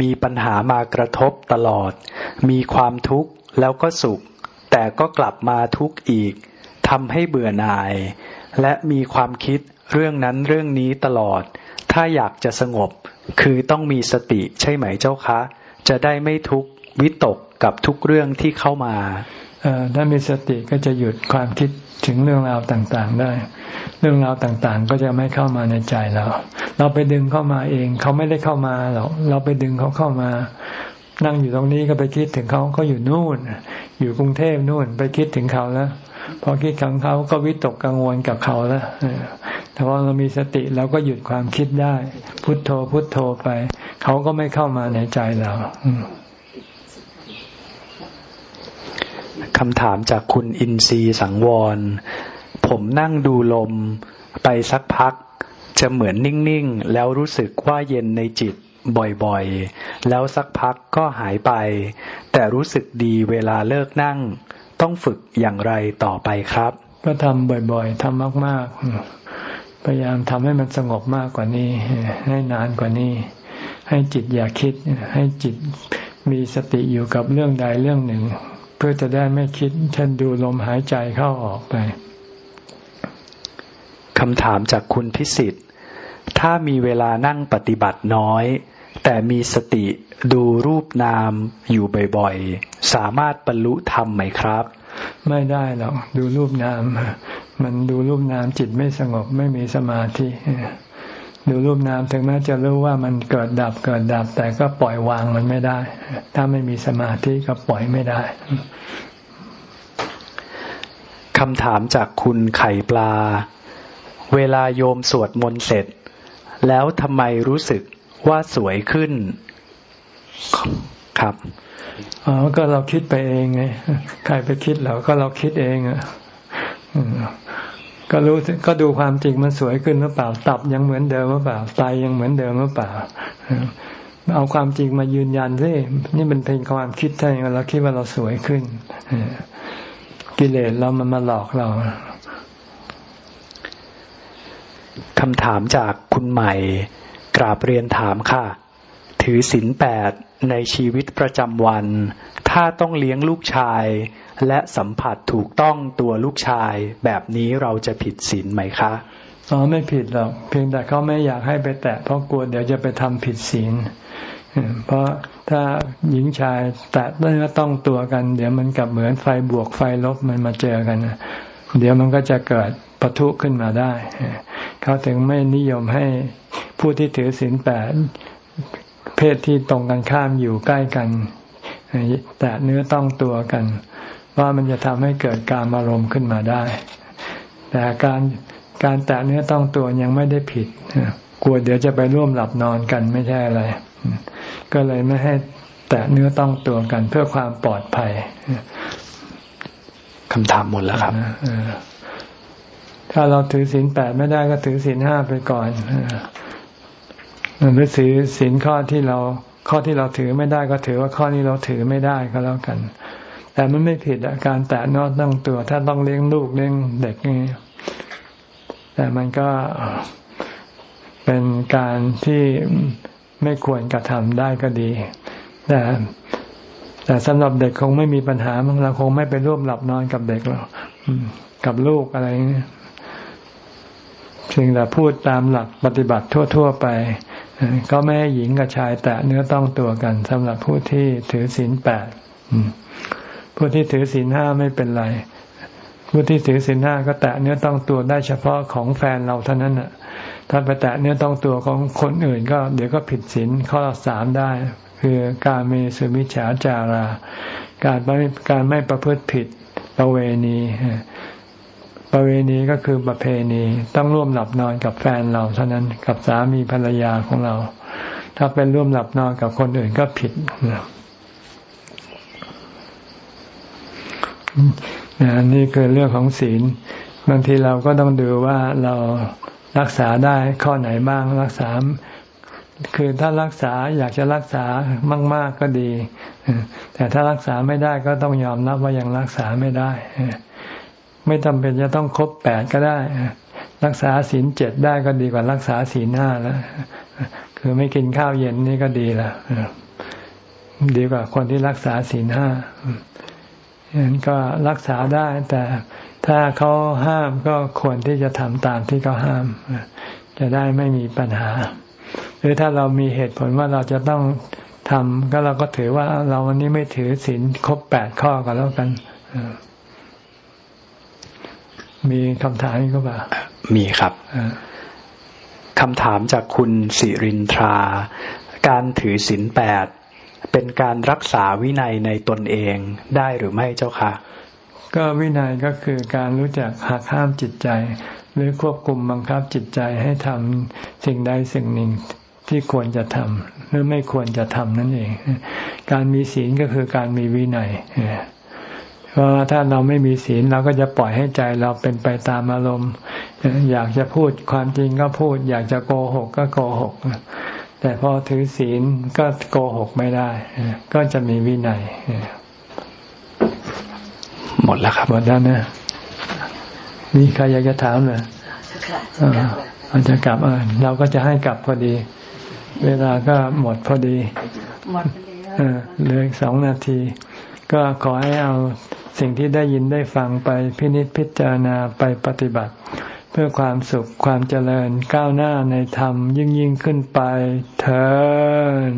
มีปัญหามากระทบตลอด มีความทุกข์แล้วก็สุข แต่ก็กลับมาทุกข์อีกทำให้เบื่อหน่าย และมีความคิดเรื่องนั้นเรื่องนี้ตลอด ถ้าอยากจะสงบ คือต้องมีสติใช่ไหมเจ้าคะ จะได้ไม่ทุกข์วิตกกับทุกเรื่องที่เข้ามาถ้ามีสติก็จะหยุดความคิดถึงเรื่องราวต่างๆได้ เรื่องราวต่างๆ ก็จะไม่เข้ามาในใจเรา เราไปดึงเข้ามาเอง เขาไม่ได้เข้ามาหรอกเราไปดึงเขาเข้ามา นั่งอยู่ตรงนี้ก็ไปคิดถึงเขาเขาอยู่นู่น อยู่กรุงเทพนู่นไปคิดถึงเขาแล้วพอคิดถึงเขาก็วิตกกังวลกับเขาแล้วแต่ว่าเรามีสติเราก็หยุดความคิดได้ พุทโธพุทโธไป เขาก็ไม่เข้ามาในใจเราคำถามจากคุณอินทรีสังวร ผมนั่งดูลมไปสักพัก จะเหมือนนิ่งๆ แล้วรู้สึกว่าเย็นในจิตบ่อยๆ แล้วสักพักก็หายไป แต่รู้สึกดีเวลาเลิกนั่ง ต้องฝึกอย่างไรต่อไปครับ ก็ทำบ่อยๆทำมากๆ พยายามทำให้มันสงบมากกว่านี้ ให้นานกว่านี้ ให้จิตอย่าคิด ให้จิตมีสติอยู่กับเรื่องใดเรื่องหนึ่ง เพื่อจะได้ไม่คิดเช่นดูลมหายใจเข้าออกไป คำถามจากคุณพิสิทธิ์ ถ้ามีเวลานั่งปฏิบัติน้อย แต่มีสติดูรูปนามอยู่บ่อยๆ สามารถบรรลุธรรมไหมครับ ไม่ได้หรอกดูรูปนาม มันดูรูปนามจิตไม่สงบไม่มีสมาธิดูรูปนามถึงแม้จะรู้ว่ามันเกิดดับเกิดดับ แต่ก็ปล่อยวางมันไม่ได้ ถ้าไม่มีสมาธิก็ปล่อยไม่ได้คำถามจากคุณไข่ปลา เวลาโยมสวดมนต์เสร็จ แล้วทำไมรู้สึกว่าสวยขึ้น ครับอ๋อก็เราคิดไปเองไงใครไปคิดเราก็เราคิดเองอะก็รู้ก็ดูความจริงมันสวยขึ้นหรือเปล่า ตับยังเหมือนเดิมหรือเปล่าไตยังเหมือนเดิมหรือเปล่าเอาความจริงมายืนยันสินี่มันเป็นความคิดใช่ไหมเราคิดว่าเราสวยขึ้นกิเลสเรามันมาหลอกเรา คำถามจากคุณใหม่ กราบเรียนถามค่ะ ถือศีลแปดในชีวิตประจำวัน ถ้าต้องเลี้ยงลูกชาย และสัมผัสถูกต้องตัวลูกชาย แบบนี้เราจะผิดศีลไหมคะอ๋อไม่ผิดหรอกเพียงแต่เขาไม่อยากให้ไปแตะเพราะกลัวเดี๋ยวจะไปทำผิดศีลเพราะถ้าหญิงชายแตะเนื้อต้องตัวกัน เดี๋ยวมันกับเหมือนไฟบวกไฟลบมันมาเจอกัน เดี๋ยวมันก็จะเกิดปะทุขึ้นมาได้เขาถึงไม่นิยมให้ผู้ที่ถือศีลแปดเพศที่ตรงกันข้ามอยู่ใกล้กันแตะเนื้อต้องตัวกัน ว่ามันจะทำให้เกิดการอารมณ์ขึ้นมาได้ แต่การการแตะเนื้อต้องตัวยังไม่ได้ผิดกลัวเดี๋ยวจะไปร่วมหลับนอนกันไม่ใช่อะไร ก็เลยไม่ให้แตะเนื้อต้องตัวกันเพื่อความปลอดภัย คำถามหมดแล้วครับถ้าเราถือศีลแปดไม่ได้ก็ถือศีลห้าไปก่อนหรือถือศีลข้อที่เรา ข้อที่เราถือไม่ได้ก็ถือว่าข้อนี้เราถือไม่ได้ก็แล้วกัน แต่มันไม่ผิดการแตะนอดต้องตัว ถ้าต้องเลี้ยงลูกเลี้ยงเด็กนี่แต่มันก็เป็นการที่ไม่ควรกระทำได้ก็ดี แต่ แต่สำหรับเด็กคงไม่มีปัญหาเราคงไม่ไปร่วมหลับนอนกับเด็กหรอกกับลูกอะไรนี่สิ่งแต่พูดตามหลักปฏิบัติทั่ว ๆ ไป ก็ไม่ให้หญิงกับชายแตะเนื้อต้องตัวกันสำหรับผู้ที่ถือศีลแปดผู้ที่ถือศีลห้าไม่เป็นไร ผู้ที่ถือศีลห้าก็แตะเนื้อต้องตัวได้เฉพาะของแฟนเราเท่านั้นอะ ถ้าไปแตะเนื้อต้องตัวของคนอื่น ก็เดี๋ยวก็ผิดศีลข้อสามได้ คือการมีสุมิจฉาจารา การไม่การไม่ประพฤติผิดประเวณีประเวณีก็คือประเพณีต้องร่วมหลับนอนกับแฟนเราเท่านั้นกับสามีภรรยาของเรา ถ้าเป็นร่วมหลับนอนกับคนอื่นก็ผิดนะนี่คือเรื่องของศีลบางทีเราก็ต้องดูว่าเรารักษาได้ข้อไหนบ้างรักษา คือถ้ารักษาอยากจะรักษามาก ๆก็ดี แต่ถ้ารักษาไม่ได้ก็ต้องยอมรับว่ายังรักษาไม่ได้ ไม่จำเป็นจะต้องครบแปดก็ได้ รักษาศีลเจ็ดได้ก็ดีกว่ารักษาศีลห้าแล้วคือไม่กินข้าวเย็นนี่ก็ดีละดีกว่าคนที่รักษาศีลห้าฉะนั้นก็รักษาได้ แต่ถ้าเขาห้ามก็ควรที่จะทำตามที่เขาห้าม จะได้ไม่มีปัญหา หรือถ้าเรามีเหตุผลว่าเราจะต้องทำก็เราก็ถือว่าเราวันนี้ไม่ถือศีลครบแปดข้อก็แล้วกันมีคำถามอีกเปล่ามีครับคำถามจากคุณสิรินทรา การถือศีลแปดเป็นการรักษาวินัยในตนเองได้หรือไม่เจ้าค่ะก็วินัยก็คือการรู้จักหักห้ามจิตใจ หรือควบคุมบังคับจิตใจให้ทำสิ่งใดสิ่งหนึ่ง ที่ควรจะทำหรือไม่ควรจะทำนั่นเอง การมีศีลก็คือการมีวินัยเพราะถ้าเราไม่มีศีลเราก็จะปล่อยให้ใจเราเป็นไปตามอารมณ์ อยากจะพูดความจริงก็พูด อยากจะโกหกก็โกหก แต่พอถือศีลก็โกหกไม่ได้ ก็จะมีวินัยหมดแล้วครับหมดแล้วนะมีใครอยากจะถามเหรออาจจะกลับเราก็จะให้กลับพอดี เวลาก็หมดพอดีหมดเหลืออีกสองนาที ก็ขอให้เอาสิ่งที่ได้ยินได้ฟังไปพินิจพิจารณาไปปฏิบัติ เพื่อความสุขความเจริญก้าวหน้าในธรรมยิ่งยิ่งขึ้นไปเถิด